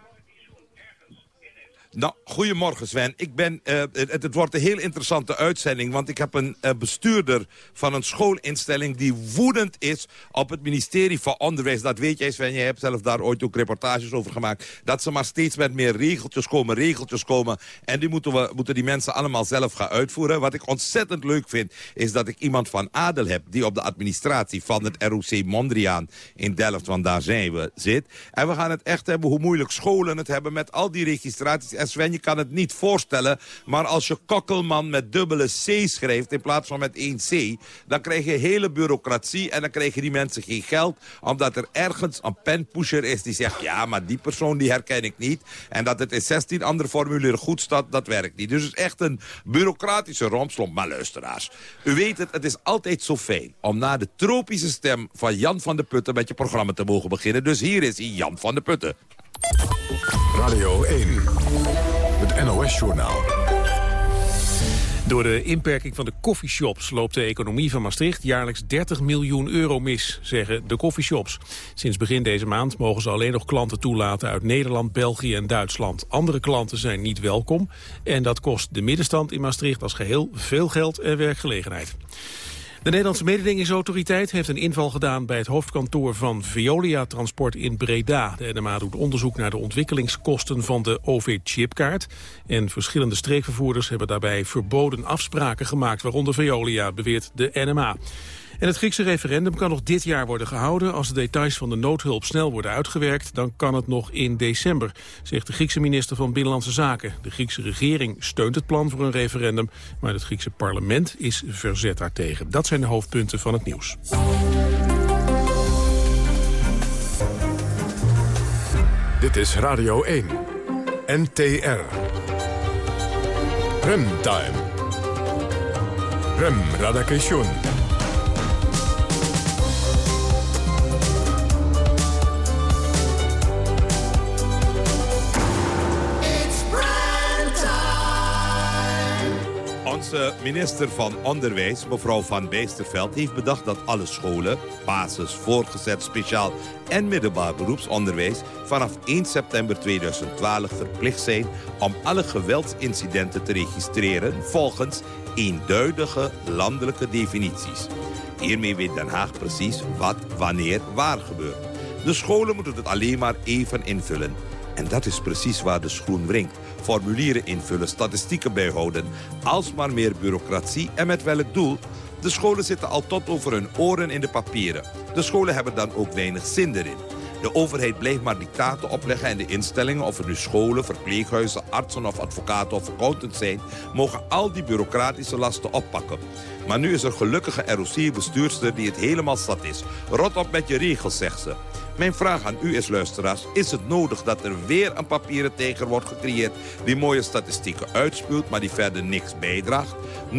Nou, goedemorgen Sven. Ik ben, eh, het, wordt een heel interessante uitzending... want ik heb een eh, bestuurder van een schoolinstelling... die woedend is op het ministerie van Onderwijs. Dat weet jij Sven, je hebt zelf daar ooit ook reportages over gemaakt... dat ze maar steeds met meer regeltjes komen, regeltjes komen... en die moeten, we, moeten die mensen allemaal zelf gaan uitvoeren. Wat ik ontzettend leuk vind, is dat ik iemand van adel heb... die op de administratie van het ROC Mondriaan in Delft, want daar zijn we, zit. En we gaan het echt hebben hoe moeilijk scholen het hebben met al die registraties... En En Sven, je kan het niet voorstellen, maar als je kokkelman met dubbele C schrijft... in plaats van met één C, dan krijg je hele bureaucratie... en dan krijgen die mensen geen geld, omdat er ergens een penpusher is... die zegt, ja, maar die persoon die herken ik niet. En dat het in 16 andere formulieren goed staat, dat werkt niet. Dus het is echt een bureaucratische rompslomp. Maar luisteraars, u weet het, het is altijd zo fijn... om na de tropische stem van Jan van de Putten met je programma te mogen beginnen. Dus hier is hij, Jan van de Putten. Radio 1, NOS-journaal. Door de inperking van de koffieshops loopt de economie van Maastricht jaarlijks 30 miljoen euro mis, zeggen de koffieshops. Sinds begin deze maand mogen ze alleen nog klanten toelaten uit Nederland, België en Duitsland. Andere klanten zijn niet welkom en dat kost de middenstand in Maastricht als geheel veel geld en werkgelegenheid. De Nederlandse mededingingsautoriteit heeft een inval gedaan bij het hoofdkantoor van Veolia Transport in Breda. De NMA doet onderzoek naar de ontwikkelingskosten van de OV-chipkaart. En verschillende streekvervoerders hebben daarbij verboden afspraken gemaakt, waaronder Veolia, beweert de NMA. En het Griekse referendum kan nog dit jaar worden gehouden. Als de details van de noodhulp snel worden uitgewerkt... dan kan het nog in december, zegt de Griekse minister van Binnenlandse Zaken. De Griekse regering steunt het plan voor een referendum... maar het Griekse parlement is verzet daartegen. Dat zijn de hoofdpunten van het nieuws. Dit is Radio 1, NTR. Remtime. Rem Radakation. Onze minister van Onderwijs, mevrouw Van Bijsterveld, heeft bedacht dat alle scholen, basis, voorgezet, speciaal en middelbaar beroepsonderwijs vanaf 1 september 2012 verplicht zijn om alle geweldsincidenten te registreren volgens eenduidige landelijke definities. Hiermee weet Den Haag precies wat, wanneer, waar gebeurt. De scholen moeten het alleen maar even invullen. En dat is precies waar de schoen wringt. Formulieren invullen, statistieken bijhouden. Alsmaar meer bureaucratie en met welk doel? De scholen zitten al tot over hun oren in de papieren. De scholen hebben dan ook weinig zin erin. De overheid blijft maar dictaten opleggen en de instellingen, of het nu scholen, verpleeghuizen, artsen of advocaten of accountants zijn, mogen al die bureaucratische lasten oppakken. Maar nu is er gelukkige ROC-bestuurster die het helemaal zat is. Rot op met je regels, zegt ze. Mijn vraag aan u is, luisteraars, is het nodig dat er weer een papieren tijger wordt gecreëerd... die mooie statistieken uitspuwt, maar die verder niks bijdraagt? 0800-1121,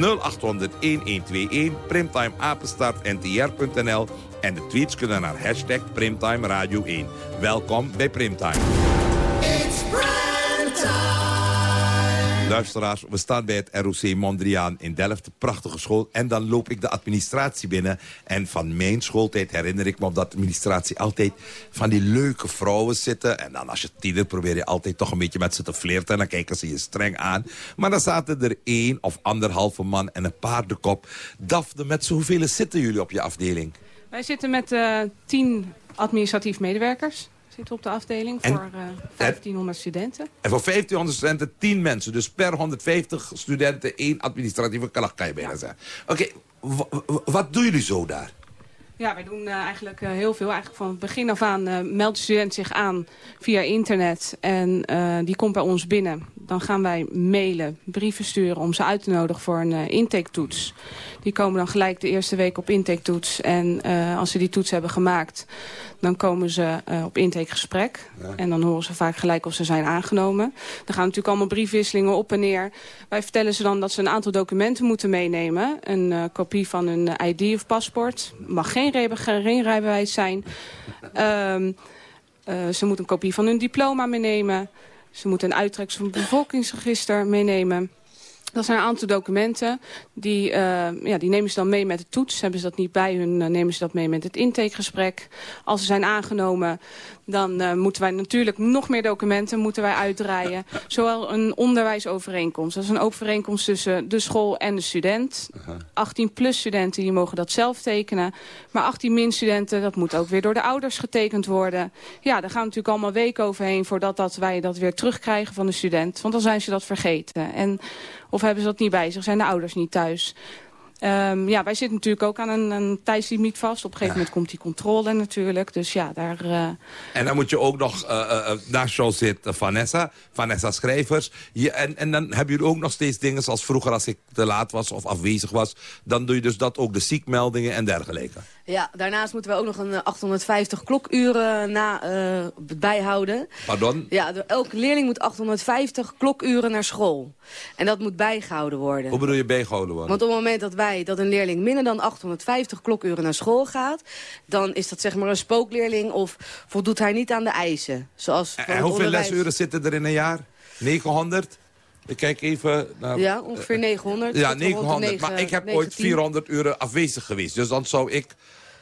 primtimeapenstaartntr.nl en de tweets kunnen naar hashtag Primtime Radio 1. Welkom bij Primtime. Luisteraars, we staan bij het ROC Mondriaan in Delft, de prachtige school. En dan loop ik de administratie binnen. En van mijn schooltijd herinner ik me op administratie altijd van die leuke vrouwen zitten. En dan als je tiener probeer je altijd toch een beetje met ze te flirten. En dan kijken ze je streng aan. Maar dan zaten er één of anderhalve man en een paardenkop. Dafne, met z'n hoeveel zitten jullie op je afdeling? Wij zitten met eh, tien administratief medewerkers zitten op de afdeling En- voor eh 1500 studenten. En voor 1500 studenten 10 mensen. Dus per 150 studenten één administratieve kalach, kan je bijna zeggen. Oké, wa- wa- wat doen jullie zo daar? Ja, wij doen eh, eigenlijk eh, heel veel. Eigenlijk van het begin af aan eh, meldt de student zich aan via internet. En eh, die komt bij ons binnen. Dan gaan wij mailen, brieven sturen om ze uit te nodigen voor een uh, intaketoets. Die komen dan gelijk de eerste week op intaketoets. En uh, als ze die toets hebben gemaakt, dan komen ze uh, op intakegesprek. Ja. En dan horen ze vaak gelijk of ze zijn aangenomen. Er gaan natuurlijk allemaal briefwisselingen op en neer. Wij vertellen ze dan dat ze een aantal documenten moeten meenemen. Een uh, kopie van hun ID of paspoort. Mag geen, geen rijbewijs zijn. Um, uh, ze moeten een kopie van hun diploma meenemen. Ze moeten een uittreksel van het bevolkingsregister meenemen. Dat zijn een aantal documenten. Die, uh, ja, die nemen ze dan mee met de toets. Hebben ze dat niet bij hun, uh, nemen ze dat mee met het intakegesprek. Als ze zijn aangenomen, dan uh, moeten wij natuurlijk nog meer documenten moeten wij uitdraaien. [LAUGHS] Zowel een onderwijsovereenkomst. Dat is een overeenkomst tussen de school en de student. Uh -huh. 18 plus studenten die mogen dat zelf tekenen. Maar 18 min studenten, dat moet ook weer door de ouders getekend worden. Ja, daar gaan we natuurlijk allemaal weken overheen... voordat dat wij dat weer terugkrijgen van de student. Want dan zijn ze dat vergeten. En, of hebben ze dat niet bij zich, zijn de ouders niet thuis. Ehm, ja, wij zitten natuurlijk ook aan een, een tijdslimiet vast. Op een gegeven moment komt die controle natuurlijk. Dus ja, daar... eh, En dan moet je ook nog, eh, eh, eh, naast jou zit eh, Vanessa, Vanessa Schrijvers. Je, en, en dan hebben jullie ook nog steeds dingen zoals vroeger als ik te laat was of afwezig was. Dan doe je dus dat ook, de ziekmeldingen en dergelijke. Ja, daarnaast moeten we ook nog een eh, 850 klokuren na, eh, bijhouden. Pardon? Ja, elke leerling moet 850 klokuren naar school. En dat moet bijgehouden worden. Hoe bedoel je bijgehouden worden? Want op het moment dat wij, dat een leerling minder dan 850 klokuren naar school gaat... dan is dat zeg maar een spookleerling of voldoet hij niet aan de eisen. Zoals en hoeveel onderwijs. lesuren zitten er in een jaar? 900? Ik kijk even naar... Ja, ongeveer 900. Ja, Tot rond de 900. maar ik heb 9, ooit 10. 400 uren afwezig geweest. Dus dan zou ik...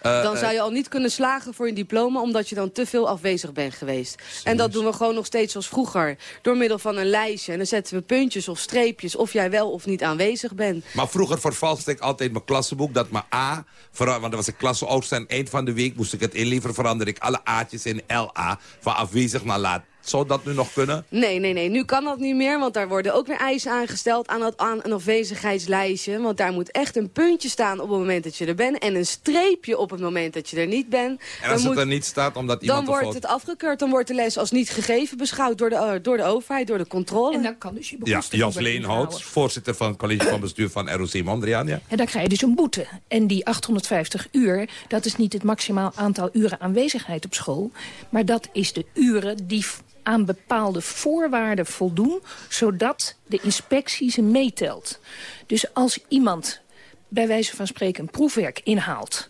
eh, Dan zou eh, je al niet kunnen slagen voor je diploma... omdat je dan te veel afwezig bent geweest. En dat doen we gewoon nog steeds zoals vroeger. Door middel van een lijstje. En dan zetten we puntjes of streepjes... of jij wel of niet aanwezig bent. Maar vroeger vervalste ik altijd mijn klassenboek. Dat mijn A, want dan was ik klasseoudste en eind van de week moest ik het inleveren. Veranderde ik alle A'tjes in LA. Van afwezig naar laat. Zou dat nu nog kunnen? Nee, nee, nee. Nu kan dat niet meer. Want daar worden ook weer eisen aangesteld aan, dat, aan een afwezigheidslijstje. Want daar moet echt een puntje staan op het moment dat je er bent. En een streepje op het moment dat je er niet bent. En als Dan het moet- er niet staat omdat Dan iemand... een wordt het afgekeurd. Dan wordt de les als niet gegeven beschouwd door de, eh, door de overheid, door de controle. En dan kan dus je Ja, Jas Leenhout, voorzitter van het college van bestuur van ROC Mondriaan. Ja. En dan krijg je dus een boete. En die 850 uur, dat is niet het maximaal aantal uren aanwezigheid op school. Maar dat is de uren die aan bepaalde voorwaarden voldoen... zodat de inspectie ze meetelt. Dus als iemand bij wijze van spreken een proefwerk inhaalt...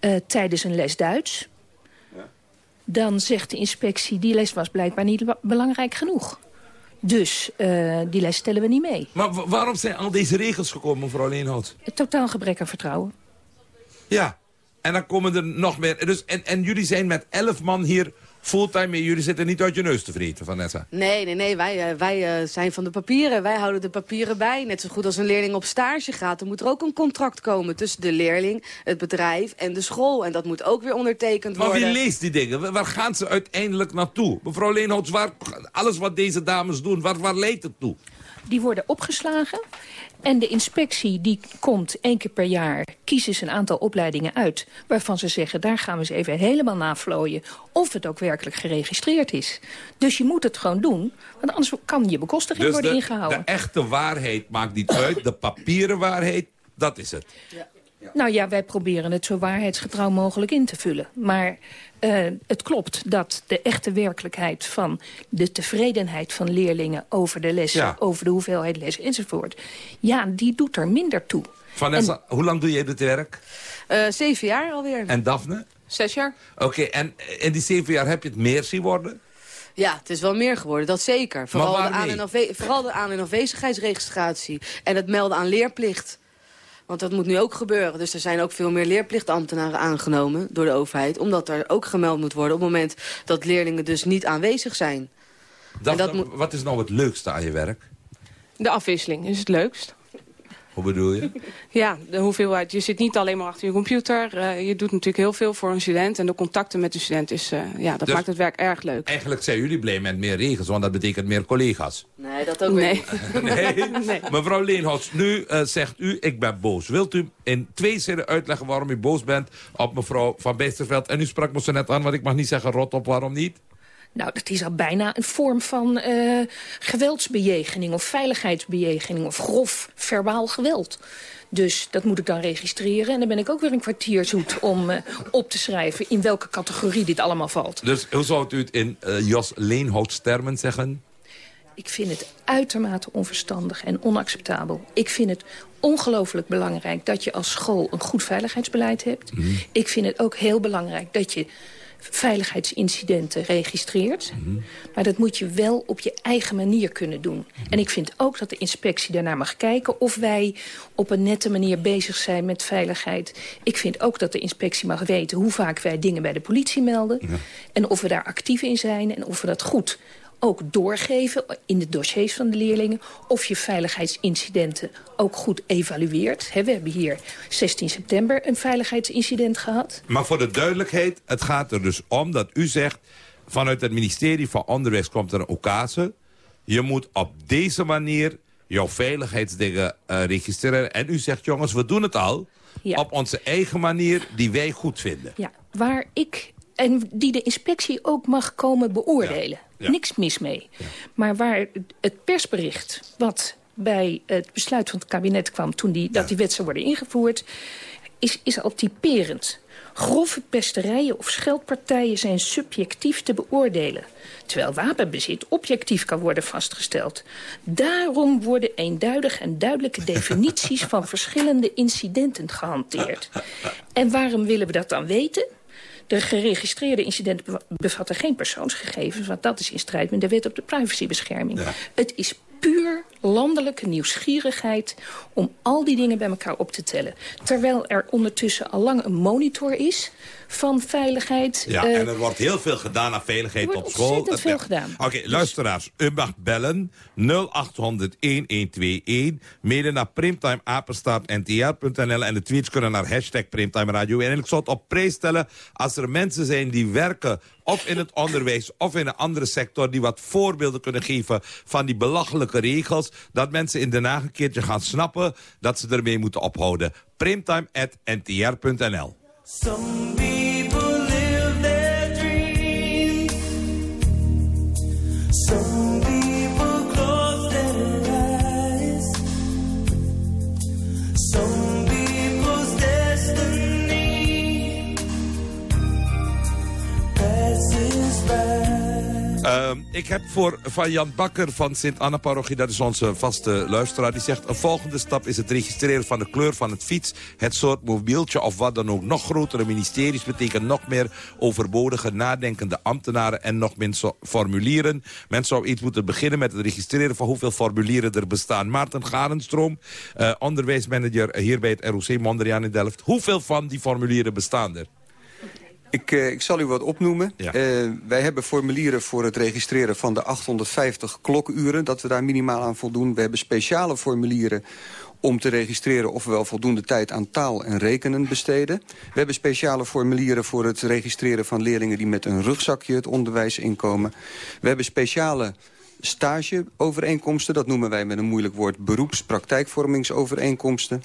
eh, tijdens een les Duits... dan zegt de inspectie, die les was blijkbaar niet belangrijk genoeg. Dus eh, die les stellen we niet mee. Maar wa- waarom zijn al deze regels gekomen, mevrouw Leenhout? Het totaal gebrek aan vertrouwen. Ja, en dan komen er nog meer. Dus, en, en jullie zijn met elf man hier fulltime. Jullie zitten niet uit je neus te vreten, Vanessa. Nee, nee, nee. Wij, eh, wij eh, zijn van de papieren. Wij houden de papieren bij. Net zo goed als een leerling op stage gaat. Dan moet er ook een contract komen tussen de leerling, het bedrijf en de school. En dat moet ook weer ondertekend Maar worden. wie leest die dingen? Waar- gaan ze uiteindelijk naartoe? Mevrouw Leenhouts, alles wat deze dames doen, waar, waar leidt het toe? Die worden opgeslagen. En de inspectie die komt één keer per jaar, kiezen ze een aantal opleidingen uit... waarvan ze zeggen, daar gaan we eens even helemaal navlooien... of het ook werkelijk geregistreerd is. Dus je moet het gewoon doen, want anders kan je bekostiging Dus worden de, ingehouden. de echte waarheid maakt niet uit. De papieren waarheid, dat is het. Nou ja, wij proberen het zo waarheidsgetrouw mogelijk in te vullen. Maar eh, het klopt dat de echte werkelijkheid van de tevredenheid van leerlingen... over de lessen, Ja. over de hoeveelheid lessen enzovoort... ja, die doet er minder toe. Vanessa, hoe lang doe je dit werk? Eh, zeven jaar alweer. En Daphne? Zes jaar. Oké, en in die zeven jaar heb je het meer zien worden? Ja, het is wel meer geworden, dat zeker. Vooral, de, waarmee? aan en afwe- vooral de aan- en afwezigheidsregistratie. En het melden aan leerplicht. Want dat moet nu ook gebeuren. Dus er zijn ook veel meer leerplichtambtenaren aangenomen door de overheid. Omdat er ook gemeld moet worden op het moment dat leerlingen dus niet aanwezig zijn. Daphne, wat is nou het leukste aan je werk? De afwisseling is het leukst. Hoe bedoel je? [LAUGHS] Ja, de hoeveelheid. Je zit niet alleen maar achter je computer. Eh, je doet natuurlijk heel veel voor een student. En de contacten met de student, is, eh, ja, dat Dus- maakt het werk erg leuk. Eigenlijk zijn jullie blij met meer regels, want dat betekent meer collega's. Nee, dat ook Nee. [LAUGHS] [LAUGHS] Nee. Mevrouw Leenhouts, nu eh, zegt u, ik ben boos. Wilt u in twee zinnen uitleggen waarom u boos bent op mevrouw Van Bijsterveld? En u sprak me zo net aan, want ik mag niet zeggen rot op, waarom niet? Nou, dat is al bijna een vorm van eh, geweldsbejegening of veiligheidsbejegening of grof verbaal geweld. Dus dat moet ik dan registreren. En dan ben ik ook weer een kwartier zoet om eh, op te schrijven in welke categorie dit allemaal valt. Dus hoe zou u het in eh, Jos Leenhouts termen zeggen? Ik vind het uitermate onverstandig en onacceptabel. Ik vind het ongelooflijk belangrijk dat je als school een goed veiligheidsbeleid hebt. Ik vind het ook heel belangrijk dat je veiligheidsincidenten registreert. Maar dat moet je wel op je eigen manier kunnen doen. En ik vind ook dat de inspectie daarnaar mag kijken... of wij op een nette manier bezig zijn met veiligheid. Ik vind ook dat de inspectie mag weten hoe vaak wij dingen bij de politie melden. En of we daar actief in zijn en of we dat goed ook doorgeven in de dossiers van de leerlingen... of je veiligheidsincidenten ook goed evalueert. We hebben hier 16 september een veiligheidsincident gehad. Maar voor de duidelijkheid, het gaat er dus om dat u zegt... vanuit het ministerie van Onderwijs komt er een occasie. Je moet op deze manier jouw veiligheidsdingen eh, registreren. En u zegt, jongens, we doen het al Ja. op onze eigen manier die wij goed vinden. Ja, waar ik... En die de inspectie ook mag komen beoordelen. Ja. Niks mis mee. Maar waar het persbericht wat bij het besluit van het kabinet kwam... toen die, dat die wet zou worden ingevoerd, is, is al typerend. Grove pesterijen of scheldpartijen zijn subjectief te beoordelen. Terwijl wapenbezit objectief kan worden vastgesteld. Daarom worden eenduidige en duidelijke [LAUGHS] definities van verschillende incidenten gehanteerd. En waarom willen we dat dan weten? De geregistreerde incidenten bev- bevatten geen persoonsgegevens... want dat is in strijd met de wet op de privacybescherming. Het is puur landelijke nieuwsgierigheid om al die dingen bij elkaar op te tellen. Terwijl er ondertussen al lang een monitor is van veiligheid. Ja, eh, en er wordt heel veel gedaan aan veiligheid er wordt op school. ontzettend veel Het- gedaan. Oké, luisteraars, u mag bellen 0800-1121. Mede naar primtimeapenstaartntr.nl en de tweets kunnen naar hashtag Primtime Radio. En ik zou het op prijs stellen als er mensen zijn die werken of in het onderwijs of in een andere sector... die wat voorbeelden kunnen geven van die belachelijke regels... dat mensen in Den Haag gaan snappen dat ze ermee moeten ophouden. Primtime.ntr.nl Ehm, ik heb voor van Jan Bakker van Sint-Anna-parochie, dat is onze vaste luisteraar, die zegt... een volgende stap is het registreren van de kleur van het fiets... het soort mobieltje of wat dan ook. Nog grotere ministeries betekent nog meer overbodige, nadenkende ambtenaren... en nog minder formulieren. Men zou iets moeten beginnen met het registreren van hoeveel formulieren er bestaan. Maarten Garenstroom, eh, onderwijsmanager hier bij het ROC Mondriaan in Delft. Hoeveel van die formulieren bestaan er? Ik, eh, ik zal u wat opnoemen. Eh, wij hebben formulieren voor het registreren van de 850 klokuren... dat we daar minimaal aan voldoen. We hebben speciale formulieren om te registreren of we wel voldoende tijd aan taal en rekenen besteden. We hebben speciale formulieren voor het registreren van leerlingen... die met een rugzakje het onderwijs inkomen. We hebben speciale stageovereenkomsten. Dat noemen wij met een moeilijk woord beroepspraktijkvormingsovereenkomsten.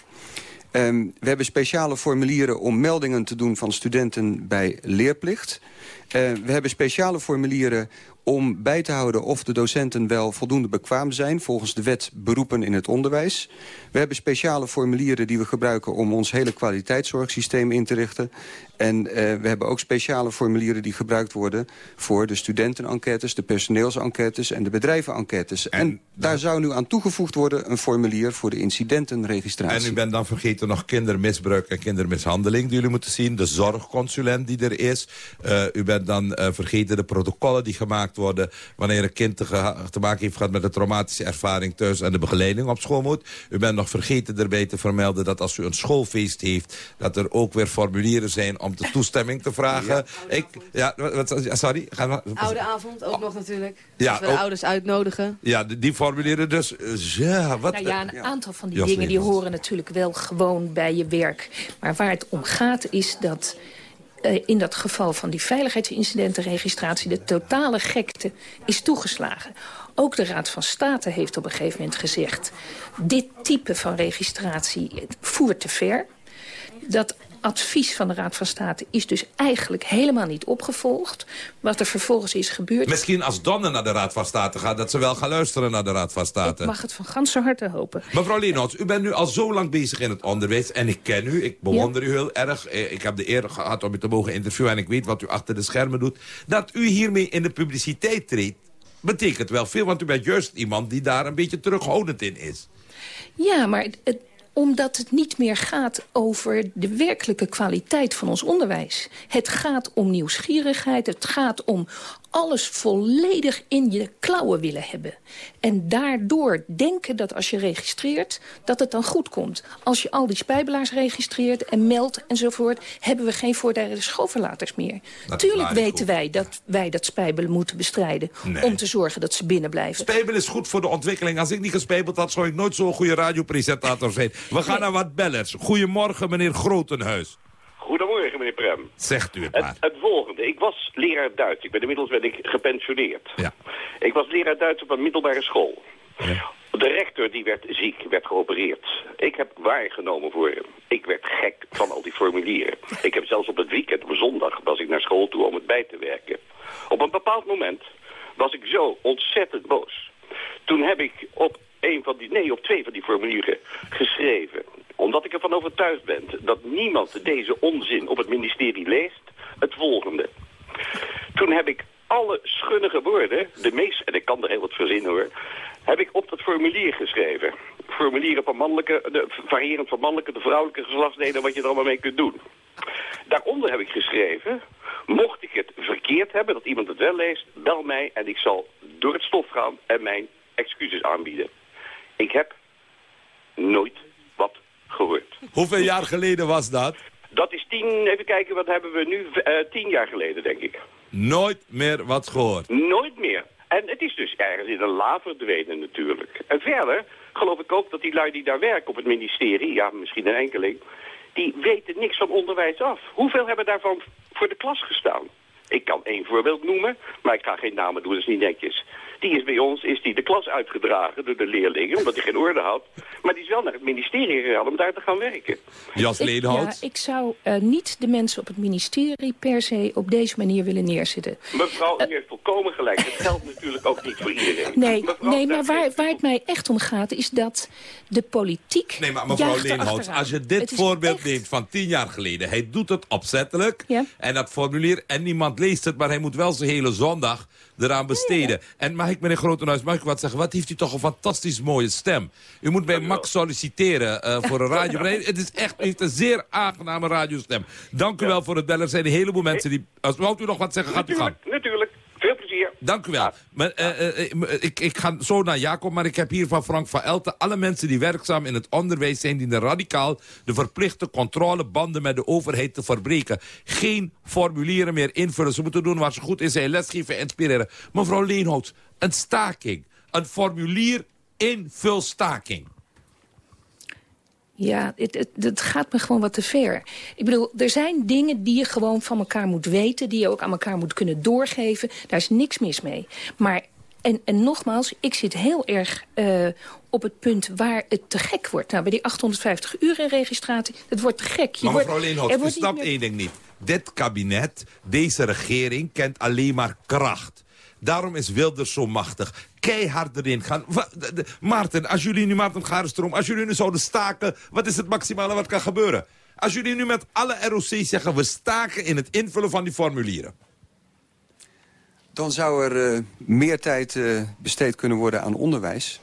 Ehm, we hebben speciale formulieren om meldingen te doen van studenten bij leerplicht. Eh, we hebben speciale formulieren om bij te houden of de docenten wel voldoende bekwaam zijn... volgens de wet beroepen in het onderwijs. We hebben speciale formulieren die we gebruiken om ons hele kwaliteitszorgsysteem in te richten. En eh, we hebben ook speciale formulieren die gebruikt worden... voor de studentenenquêtes, de personeelsenquêtes en de bedrijvenenquêtes. En, daar zou nu aan toegevoegd worden een formulier voor de incidentenregistratie. En u bent dan vergeten nog kindermisbruik en kindermishandeling die jullie moeten zien. De zorgconsulent die er is. Eh, u bent dan eh, vergeten de protocollen die gemaakt worden... wanneer een kind te, te maken heeft gehad met een traumatische ervaring thuis... en de begeleiding op school moet. U bent nog vergeten erbij te vermelden dat als u een schoolfeest heeft... dat er ook weer formulieren zijn om de toestemming te vragen. Ik, ja, wat, wat- sorry. Ga maar. Oude avond ook nog natuurlijk. Ja, we de ouders uitnodigen. Ja, die formulieren dus... ja, wat... nou ja, een aantal van die Jos dingen die horen natuurlijk wel gewoon bij je werk. Maar waar het om gaat is dat eh, in dat geval van die veiligheidsincidentenregistratie... de totale gekte is toegeslagen. Ook de Raad van State heeft op een gegeven moment gezegd... dit type van registratie voert te ver. Dat advies van de Raad van State is dus eigenlijk helemaal niet opgevolgd. Wat er vervolgens is gebeurd... Misschien als Donne naar de Raad van State gaat... dat ze wel gaan luisteren naar de Raad van State. Ik mag het van ganse harte hopen. Mevrouw Leenhouts, u bent nu al zo lang bezig in het onderwijs. En ik ken u, ik bewonder u heel erg. Eh, Ik heb de eer gehad om u te mogen interviewen... en ik weet wat u achter de schermen doet. Dat u hiermee in de publiciteit treedt, betekent wel veel. Want u bent juist iemand die daar een beetje terughoudend in is. Ja, maar het, omdat het niet meer gaat over de werkelijke kwaliteit van ons onderwijs. Het gaat om nieuwsgierigheid, het gaat om alles volledig in je klauwen willen hebben. En daardoor denken dat als je registreert, dat het dan goed komt. Als je al die spijbelaars registreert en meldt enzovoort... hebben we geen voordelen schoolverlaters meer. Dat Tuurlijk weten wij dat wij dat spijbelen moeten bestrijden... Nee. om te zorgen dat ze binnen blijven. Spijbel is goed voor de ontwikkeling. Als ik niet gespijbeld had, zou ik nooit zo'n goede radiopresentator zijn. We gaan naar wat bellers. Goedemorgen, meneer Grotenhuis. Goedemorgen, meneer Prem. Zegt u het maar. het volgende. Ik was leraar Duits. Ik ben inmiddels ben ik gepensioneerd. Ja. Ik was leraar Duits op een middelbare school. De rector die werd ziek, werd geopereerd. Ik heb waargenomen voor hem. Ik werd gek van al die formulieren. Ik heb zelfs op het weekend, op zondag, was ik naar school toe om het bij te werken. Op een bepaald moment was ik zo ontzettend boos. Toen heb ik op een van die, nee, op twee van die formulieren geschreven. Omdat ik ervan overtuigd ben dat niemand deze onzin op het ministerie leest, het volgende. Toen heb ik alle schunnige woorden, de meest, en ik kan er heel wat verzinnen hoor, heb ik op dat formulier geschreven. Formulieren van mannelijke, de, variërend van mannelijke, de vrouwelijke geslachtsdelen, wat je er allemaal mee kunt doen. Daaronder heb ik geschreven, mocht ik het verkeerd hebben, dat iemand het wel leest, bel mij en ik zal door het stof gaan en mijn excuses aanbieden. Ik heb nooit wat gehoord. Hoeveel jaar geleden was dat? Dat is tien, even kijken, wat hebben we nu? Eh, tien jaar geleden, denk ik. Nooit meer wat gehoord. Nooit meer. En het is dus ergens in een la verdwenen natuurlijk. En verder geloof ik ook dat die lui die daar werken op het ministerie, ja, misschien een enkeling, die weten niks van onderwijs af. Hoeveel hebben daarvan voor de klas gestaan? Ik kan één voorbeeld noemen, maar ik ga geen namen doen, dat is niet netjes. Die is bij ons, is die de klas uitgedragen door de leerlingen, omdat hij geen orde had. Maar die is wel naar het ministerie gegaan om daar te gaan werken. Jas Ik, ja, Leenhout? ik zou eh, niet de mensen op het ministerie per se op deze manier willen neerzetten. Mevrouw, u heeft volkomen gelijk. Dat geldt natuurlijk ook niet voor iedereen. Nee, Mevrouw, nee maar waar, waar het mij echt om gaat is dat de politiek Nee, maar mevrouw Leenhout, als je dit Het voorbeeld neemt van tien jaar geleden... hij doet het opzettelijk Ja. en dat formulier... en niemand leest het, maar hij moet wel zijn hele zondag eraan besteden. En mag ik, meneer Grotenhuis, mag ik wat zeggen? Wat heeft u toch een fantastisch mooie stem. U moet bij Max solliciteren eh, voor een [LAUGHS] radio. Nee, het is echt, u heeft een zeer aangename radiostem. Dank u wel voor het bellen. Er zijn een heleboel mensen die... Als wilt u nog wat zeggen, gaat u gang. Natuurlijk. Dank u wel. Maar, eh, eh, eh, ik, ik ga zo naar Jacob, maar ik heb hier van Frank van Elten... alle mensen die werkzaam in het onderwijs zijn... die radicaal de verplichte controlebanden met de overheid te verbreken. Geen formulieren meer invullen. Ze moeten doen waar ze goed in zijn, lesgeven, inspireren. Mevrouw Leenhout, een staking. Een formulier invulstaking. Ja, het, het, het gaat me gewoon wat te ver. Ik bedoel, er zijn dingen die je gewoon van elkaar moet weten... die je ook aan elkaar moet kunnen doorgeven. Daar is niks mis mee. Maar, en, en nogmaals, ik zit heel erg eh, op het punt waar het te gek wordt. Nou, bij die 850 uur in registratie, het wordt te gek. Je Maar wordt- mevrouw u wordt niet snapt één ding niet. Dit kabinet, deze regering, kent alleen maar kracht. Daarom is Wilders zo machtig. Keihard erin gaan. Maarten, als jullie nu, Maarten Garenstrom, als jullie nu zouden staken... wat is het maximale wat kan gebeuren? Als jullie nu met alle ROC's zeggen... we staken in het invullen van die formulieren. Dan zou er eh, meer tijd eh, besteed kunnen worden aan onderwijs.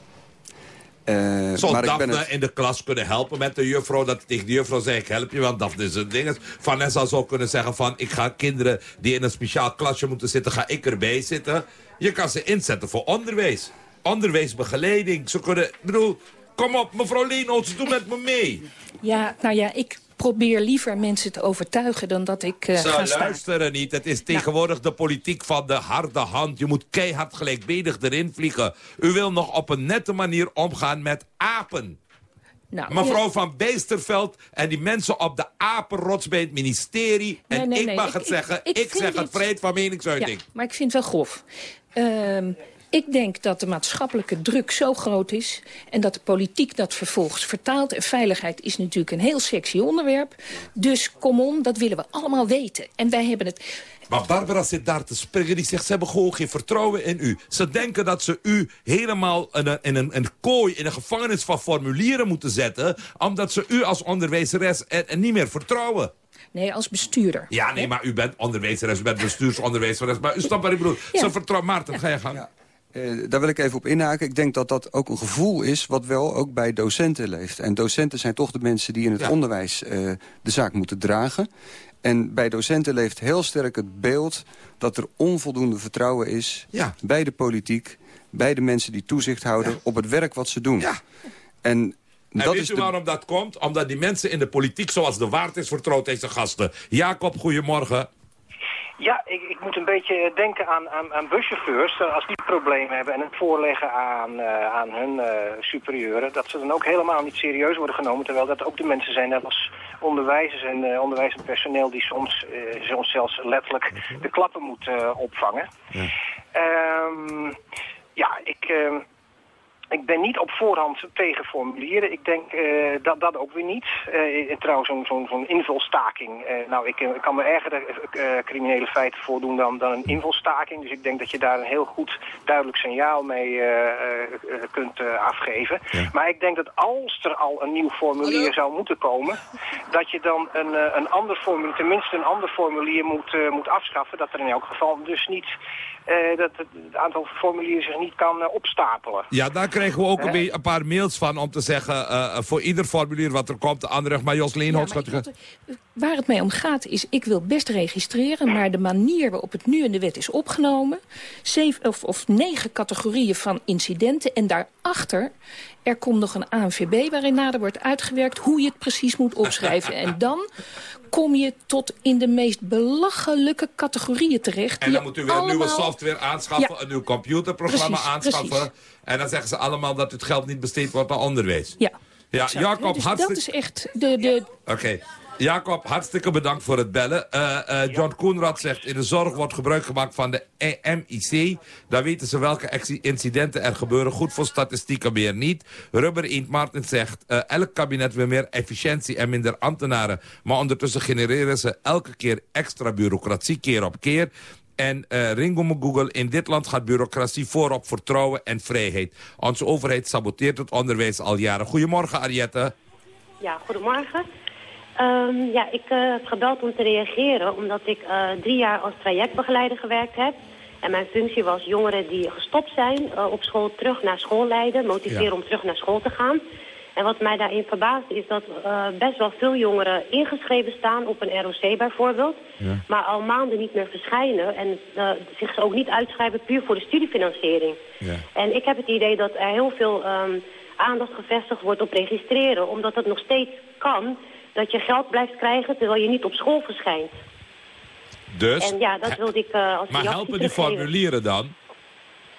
Eh, Zou maar Daphne het- in de klas kunnen helpen met de juffrouw? Dat tegen de juffrouw zeg ik help je, want Daphne is een ding. Vanessa zou kunnen zeggen van... ik ga kinderen die in een speciaal klasje moeten zitten... ga ik erbij zitten. Je kan ze inzetten voor onderwijs. Onderwijsbegeleiding. Ze kunnen... Ik bedoel, kom op, mevrouw Leenhout, doe met me mee. Ja, nou ja, ik probeer liever mensen te overtuigen... dan dat ik eh ga staan. luisteren niet. Het is tegenwoordig de politiek van de harde hand. Je moet keihard gelijkbedig erin vliegen. U wil nog op een nette manier omgaan met apen. Nou, Mevrouw ja. van Bijsterveld en die mensen op de apenrots bij het ministerie. Nee, en nee, ik nee, mag ik- het ik- zeggen. ik zeg dit- het vrijheid van meningsuiting. Ja, maar ik vind het wel grof. Ehm, ik denk dat de maatschappelijke druk zo groot is... en dat de politiek dat vervolgens vertaalt. En veiligheid is natuurlijk een heel sexy onderwerp. Dus kom on, dat willen we allemaal weten. En wij hebben het... Maar Barbara zit daar te springen. Die zegt, ze hebben gewoon geen vertrouwen in u. Ze denken dat ze u helemaal in een, in een, een kooi, in een gevangenis van formulieren moeten zetten. Omdat ze u als onderwijzeres en, en niet meer vertrouwen. Nee, als bestuurder. Ja, nee, maar u bent onderwijzeres, u bent bestuursonderwijzeres. Maar u snapt wat ik bedoel. Ze vertrouwen. Maarten, ga je gang. Eh, daar wil ik even op inhaken. Ik denk dat dat ook een gevoel is wat wel ook bij docenten leeft. En docenten zijn toch de mensen die in het onderwijs eh, de zaak moeten dragen. En bij docenten leeft heel sterk het beeld dat er onvoldoende vertrouwen is... bij de politiek, bij de mensen die toezicht houden op het werk wat ze doen. En, En dat weet is u de... waarom dat komt? Omdat die mensen in de politiek, zoals de waard is, vertrouwt deze gasten. Jacob, goedemorgen. Ja, ik, ik moet een beetje denken aan, aan, aan buschauffeurs. eh, Als die problemen hebben en het voorleggen aan, eh, aan hun eh, superieuren... dat ze dan ook helemaal niet serieus worden genomen. Terwijl dat ook de mensen zijn, net als onderwijzers en eh, onderwijzend personeel... die soms, eh, soms zelfs letterlijk de klappen moeten opvangen. Ehm, ja, ik... ik ben niet op voorhand tegen formulieren. Ik denk eh, dat dat ook weer niet. Eh, en trouwens, zo'n zo'n invulstaking. Eh, nou, ik, ik kan me ergere eh, criminele feiten voordoen dan, dan een invulstaking. Dus ik denk dat je daar een heel goed duidelijk signaal mee eh, eh, eh, kunt eh, afgeven. Maar ik denk dat als er al een nieuw formulier zou moeten komen... dat je dan een, eh, een ander formulier, tenminste een ander formulier moet, eh, moet afschaffen. Dat er in elk geval dus niet... eh, dat het, het aantal formulieren zich niet kan eh, opstapelen. Ja, daar krijgen we ook een, paar mails van om te zeggen... eh, voor ieder formulier wat er komt, de andere... Maar Jos Leenhout gaat... Waar het mij om gaat is, ik wil best registreren... maar de manier waarop het nu in de wet is opgenomen... Zeven, of, of negen categorieën van incidenten... en daarachter, er komt nog een ANVB... waarin nader wordt uitgewerkt hoe je het precies moet opschrijven. en dan kom je tot in de meest belachelijke categorieën terecht. En dan moet u weer allemaal- nieuwe software aanschaffen, Ja. een nieuw computerprogramma Precies, aanschaffen. precies. En dan zeggen ze allemaal dat het geld niet besteed wordt aan onderwijs. Ja. Ja, exact. Jacob, dus hartstikke... dat is echt de... de Oké. Jacob, hartstikke bedankt voor het bellen. Eh, eh, John Koenrad zegt, in de zorg wordt gebruik gemaakt van de MIC. Daar weten ze welke incidenten er gebeuren. Goed voor statistieken, meer niet. Rubber Eend Martin zegt, eh, elk kabinet wil meer efficiëntie en minder ambtenaren. Maar ondertussen genereren ze elke keer extra bureaucratie, keer op keer. En eh Ringo Google, in dit land gaat bureaucratie voorop vertrouwen en vrijheid. Onze overheid saboteert het onderwijs al jaren. Goedemorgen, Ariette. Ja, goedemorgen. Ehm, ja, ik eh, heb gebeld om te reageren omdat ik eh, drie jaar als trajectbegeleider gewerkt heb. En mijn functie was jongeren die gestopt zijn eh, op school terug naar school leiden, motiveren Ja. om terug naar school te gaan. En wat mij daarin verbaast is dat best wel veel jongeren ingeschreven staan op een ROC bijvoorbeeld. Maar al maanden niet meer verschijnen en zich ook niet uitschrijven puur voor de studiefinanciering. En ik heb het idee dat er heel veel ehm, aandacht gevestigd wordt op registreren. Omdat het nog steeds kan dat je geld blijft krijgen terwijl je niet op school verschijnt. Dus, en ja, dat wilde ik eh, als maar helpen die formulieren dan?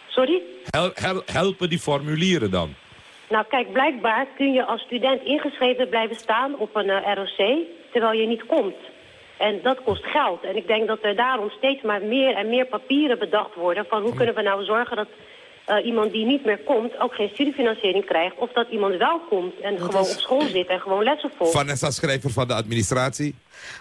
Sorry? Hel- hel- helpen die formulieren dan? Nou kijk, blijkbaar kun je als student ingeschreven blijven staan op een eh, ROC terwijl je niet komt. En dat kost geld. En ik denk dat er daarom steeds maar meer en meer papieren bedacht worden... van hoe kunnen we nou zorgen dat eh, iemand die niet meer komt... ook geen studiefinanciering krijgt. Of dat iemand wel komt en gewoon op school zit en gewoon lessen volgt. Vanessa Schrijver van de administratie.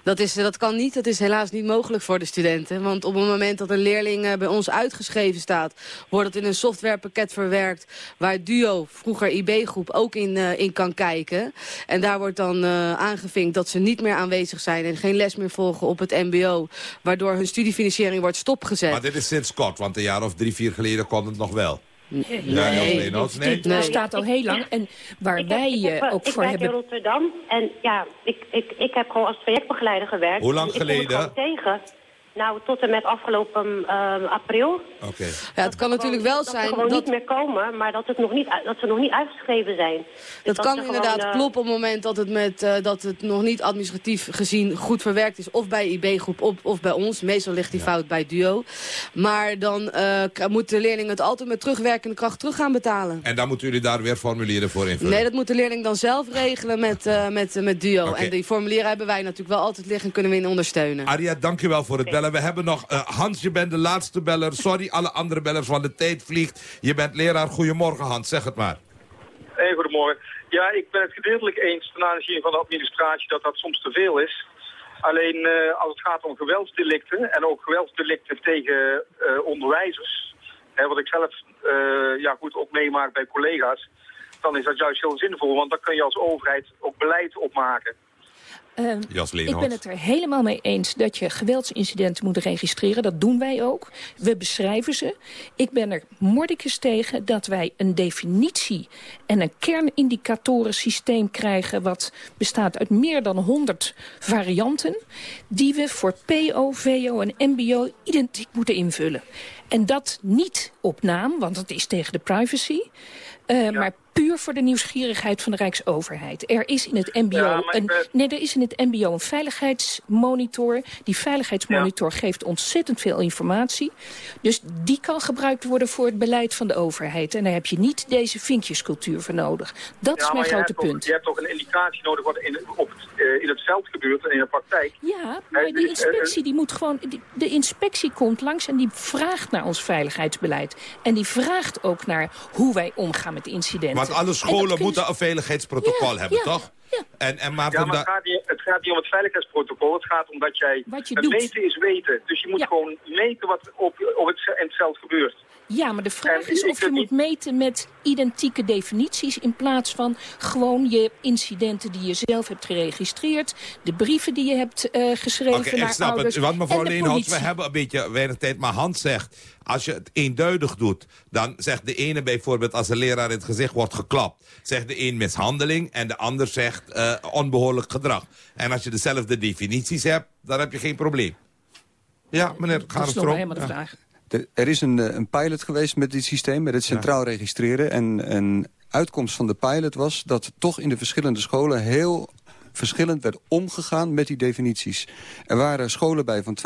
Dat, is, dat kan niet, dat is helaas niet mogelijk voor de studenten. Want op het moment dat een leerling eh, bij ons uitgeschreven staat... wordt het in een softwarepakket verwerkt... waar Duo, vroeger IB-groep, ook in, eh, in kan kijken. En daar wordt dan eh, aangevinkt dat ze niet meer aanwezig zijn... en geen les meer volgen op het mbo... waardoor hun studiefinanciering wordt stopgezet. Maar dit is sinds kort, want een jaar of drie, vier geleden kon het nog wel. Nee, nee. dit bestaat al heel lang. En waar Ik heb- wij ik heb, eh, ook ik voor werk in hebben... Rotterdam en ja, ik, ik, ik heb gewoon als trajectbegeleider gewerkt. Hoe lang En ik kom het geleden? tegen. Nou, tot en met afgelopen ehm, april. Oké. Ja, het kan natuurlijk wel dat zijn ze gewoon dat- niet meer komen, maar dat, het nog niet, dat ze nog niet uitgeschreven zijn. Dus Dat kan inderdaad gewoon, eh, kloppen op het moment dat het, met, eh, dat het nog niet administratief gezien goed verwerkt is. Of bij IB-groep of, of bij ons. Meestal ligt die fout bij Duo. Maar dan eh, moet de leerling het altijd met terugwerkende kracht terug gaan betalen. En dan moeten jullie daar weer formulieren voor invullen. Nee, dat moet de leerling dan zelf regelen met, eh, met, met Duo. Oké. En die formulieren hebben wij natuurlijk wel altijd liggen en kunnen we in ondersteunen. Aria, dankjewel voor het bellen. We hebben nog... eh, Hans, je bent de laatste beller. Sorry alle andere bellers, want de tijd vliegt. Je bent leraar. Goedemorgen, Hans. Zeg het maar. Hey, goedemorgen. Ja, ik ben het gedeeltelijk eens ten aanzien van de administratie dat dat soms te veel is. Alleen eh, als het gaat om geweldsdelicten en ook geweldsdelicten tegen eh, onderwijzers, hè, wat ik zelf ja, goed ook meemaak bij collega's, dan is dat juist heel zinvol, want dan kun je als overheid ook beleid opmaken. Ehm, ik ben het er helemaal mee eens dat je geweldsincidenten moet registreren. Dat doen wij ook. We beschrijven ze. Ik ben er mordicus tegen dat wij een definitie en een kernindicatorensysteem krijgen... wat bestaat uit meer dan 100 varianten... die we voor PO, VO en MBO identiek moeten invullen. En dat niet op naam, want dat is tegen de privacy... eh, maar puur voor de nieuwsgierigheid van de Rijksoverheid. Er is in het MBO, Ja, maar een, nee, er is in het MBO een veiligheidsmonitor. Die veiligheidsmonitor geeft ontzettend veel informatie. Dus die kan gebruikt worden voor het beleid van de overheid. En daar heb je niet deze vinkjescultuur voor nodig. Dat Ja, is mijn maar grote ook- punt. je hebt ook een indicatie nodig wat in, op het, eh, in het veld gebeurt en in de praktijk. Ja, maar Eh, die dus, eh, inspectie die moet gewoon... die- de inspectie komt langs en die vraagt naar ons veiligheidsbeleid. En die vraagt ook naar hoe wij omgaan met incidenten. Want alle scholen moeten een veiligheidsprotocol Ja, hebben, ja, toch? En, en maar Ja, maar het gaat, niet, het gaat niet om het veiligheidsprotocol. Het gaat om dat jij... Wat je het doet. meten is weten. Dus je moet gewoon meten wat op, op het, in het veld gebeurt. Ja, maar de vraag is ik of je moet meten met identieke definities... in plaats van gewoon je incidenten die je zelf hebt geregistreerd... de brieven die je hebt eh, geschreven Oké, ik naar snap ouders het. Want mevrouw Leenhout, we hebben een beetje weinig tijd. Maar Hans zegt, als je het eenduidig doet... dan zegt de ene bijvoorbeeld, als een leraar in het gezicht wordt geklapt... zegt de een mishandeling en de ander zegt eh, onbehoorlijk gedrag. En als je dezelfde definities hebt, dan heb je geen probleem. Ja, meneer Dat is nog Garenstroom. helemaal de vraag. Er, er is een, eh, een pilot geweest met dit systeem, met het centraal registreren. En een uitkomst van de pilot was dat toch in de verschillende scholen heel verschillend werd omgegaan met die definities. Er waren scholen bij van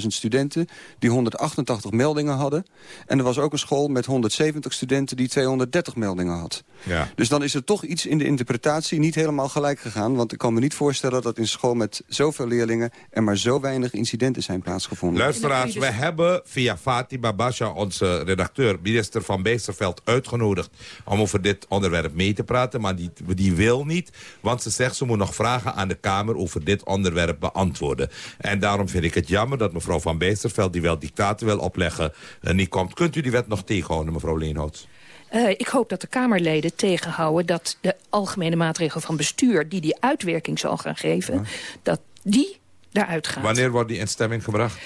12.000 studenten die 188 meldingen hadden. En er was ook een school met 170 studenten die 230 meldingen had. Ja. Dus dan is er toch iets in de interpretatie niet helemaal gelijk gegaan. Want ik kan me niet voorstellen dat in school met zoveel leerlingen... er maar zo weinig incidenten zijn plaatsgevonden. Luisteraars, we hebben via Fatima Basha, onze redacteur, minister van Bijsterveld, uitgenodigd om over dit onderwerp mee te praten. Maar die, die wil niet, want ze zegt ze moet nog vragen aan de Kamer over dit onderwerp beantwoorden. En daarom vind ik het jammer dat mevrouw van Bijsterveld, die wel dictaten wil opleggen, eh, niet komt. Kunt u die wet nog tegenhouden, mevrouw Leenhout? Eh, ik hoop dat de Kamerleden tegenhouden dat de algemene maatregel van bestuur... die die uitwerking zal gaan geven, dat die daaruit gaat. Wanneer wordt die in stemming gebracht?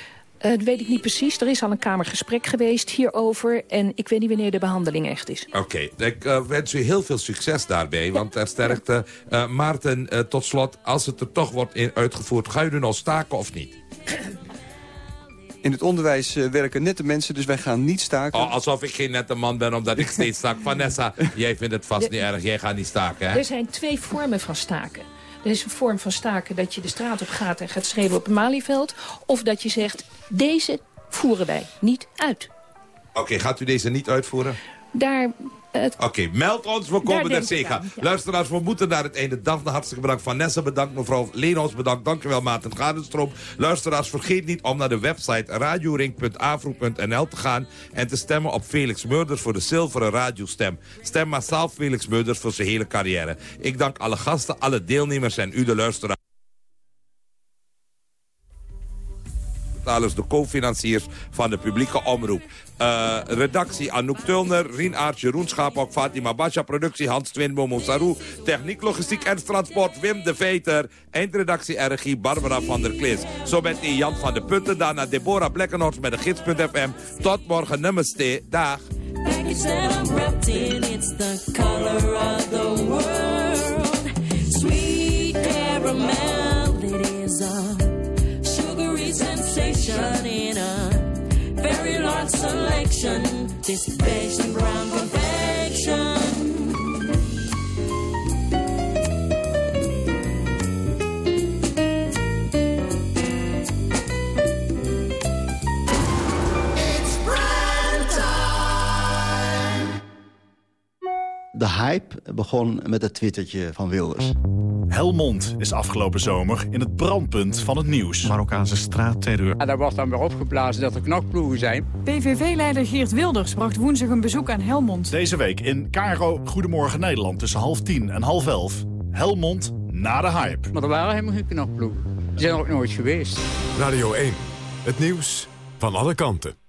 Eh, dat weet ik niet precies. Er is al een Kamergesprek geweest hierover... en ik weet niet wanneer de behandeling echt is. Oké, ik eh, wens u heel veel succes daarbij, want er sterkte. Eh, Maarten, tot slot, als het er toch wordt in uitgevoerd... ga je nu nog staken of niet? In het onderwijs werken nette mensen, dus wij gaan niet staken. Oh, alsof ik geen nette man ben, omdat ik steeds staak. Vanessa, [LAUGHS] jij vindt het vast niet erg, jij gaat niet staken, hè? Er zijn twee vormen van staken. Er is een vorm van staken dat je de straat op gaat en gaat schreeuwen op het Malieveld. Of dat je zegt, deze voeren wij niet uit. Oké, gaat u deze niet uitvoeren? Daar... Oké, meld ons, we komen er denk ik zeker. ja. Luisteraars, we moeten naar het einde. Daphne, hartstikke bedankt. Vanessa, bedankt. Mevrouw Leenhaus, bedankt. Dankjewel, Maarten Gadenstroom. Luisteraars, vergeet niet om naar de website radioring.afro.nl te gaan... en te stemmen op Felix Meurders voor de zilveren radiostem. Stem massaal Felix Meurders voor zijn hele carrière. Ik dank alle gasten, alle deelnemers en u, de luisteraars. Betalers, de co-financiers van de publieke omroep. Eh, redactie Anouk Tulner, Rien Aert, Jeroen Schaapok, Fatima Basha, productie Hans Twinboom Mossarou, techniek, logistiek en transport Wim de Veter, eindredactie RG Barbara van der Klis. Zo bent Jan van de Putten, daarna Deborah Blekkenhorst met de gids.fm. Tot morgen, namaste, dag. Sweet caramel, it is sensation in a very large selection. This and brown confection. De hype begon met het twittertje van Wilders. Helmond is afgelopen zomer in het brandpunt van het nieuws. Marokkaanse straatterreur. En daar wordt dan weer opgeblazen dat er knokploegen zijn. PVV-leider Geert Wilders bracht woensdag een bezoek aan Helmond. Deze week in Caro Goedemorgen Nederland tussen half tien en half elf. Helmond na de hype. Maar er waren helemaal geen knokploegen. Die zijn er ook nooit geweest. Radio 1. Het nieuws van alle kanten.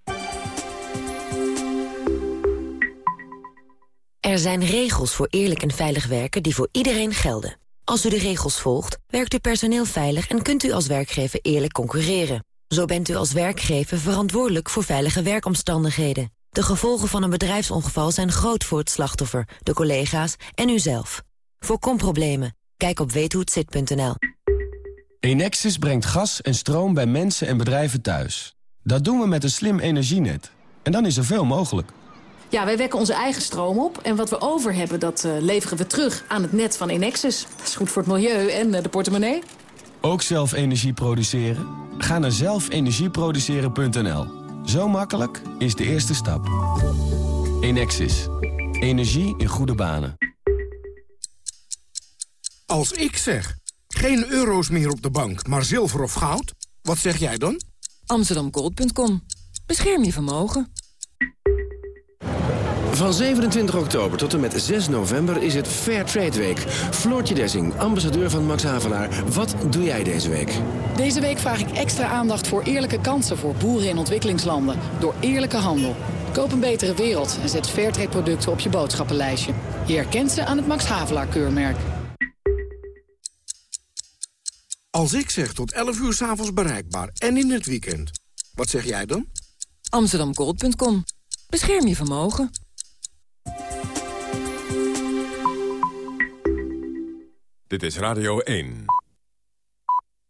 Er zijn regels voor eerlijk en veilig werken die voor iedereen gelden. Als u de regels volgt, werkt uw personeel veilig en kunt u als werkgever eerlijk concurreren. Zo bent u als werkgever verantwoordelijk voor veilige werkomstandigheden. De gevolgen van een bedrijfsongeval zijn groot voor het slachtoffer, de collega's en uzelf. Voorkom problemen. Kijk op weethohetzit.nl. Enexis brengt gas en stroom bij mensen en bedrijven thuis. Dat doen we met een slim energienet. En dan is er veel mogelijk. Ja, wij wekken onze eigen stroom op. En wat we over hebben, dat eh, leveren we terug aan het net van Enexis. Dat is goed voor het milieu en eh, de portemonnee. Ook zelf energie produceren? Ga naar zelfenergieproduceren.nl. Zo makkelijk is de eerste stap. Enexis. Energie in goede banen. Als ik zeg Geen euro's meer op de bank, maar zilver of goud? Wat zeg jij dan? Amsterdamgold.com. Bescherm je vermogen. Van 27 oktober tot en met 6 november is het Fair Trade Week. Floortje Dessing, ambassadeur van Max Havelaar. Wat doe jij deze week? Deze week vraag ik extra aandacht voor eerlijke kansen voor boeren in ontwikkelingslanden. Door eerlijke handel. Koop een betere wereld en zet Fairtrade producten op je boodschappenlijstje. Je herkent ze aan het Max Havelaar keurmerk. Als ik zeg tot 11 uur s'avonds bereikbaar en in het weekend, wat zeg jij dan? Amsterdamgold.com. Bescherm je vermogen. Dit is Radio 1.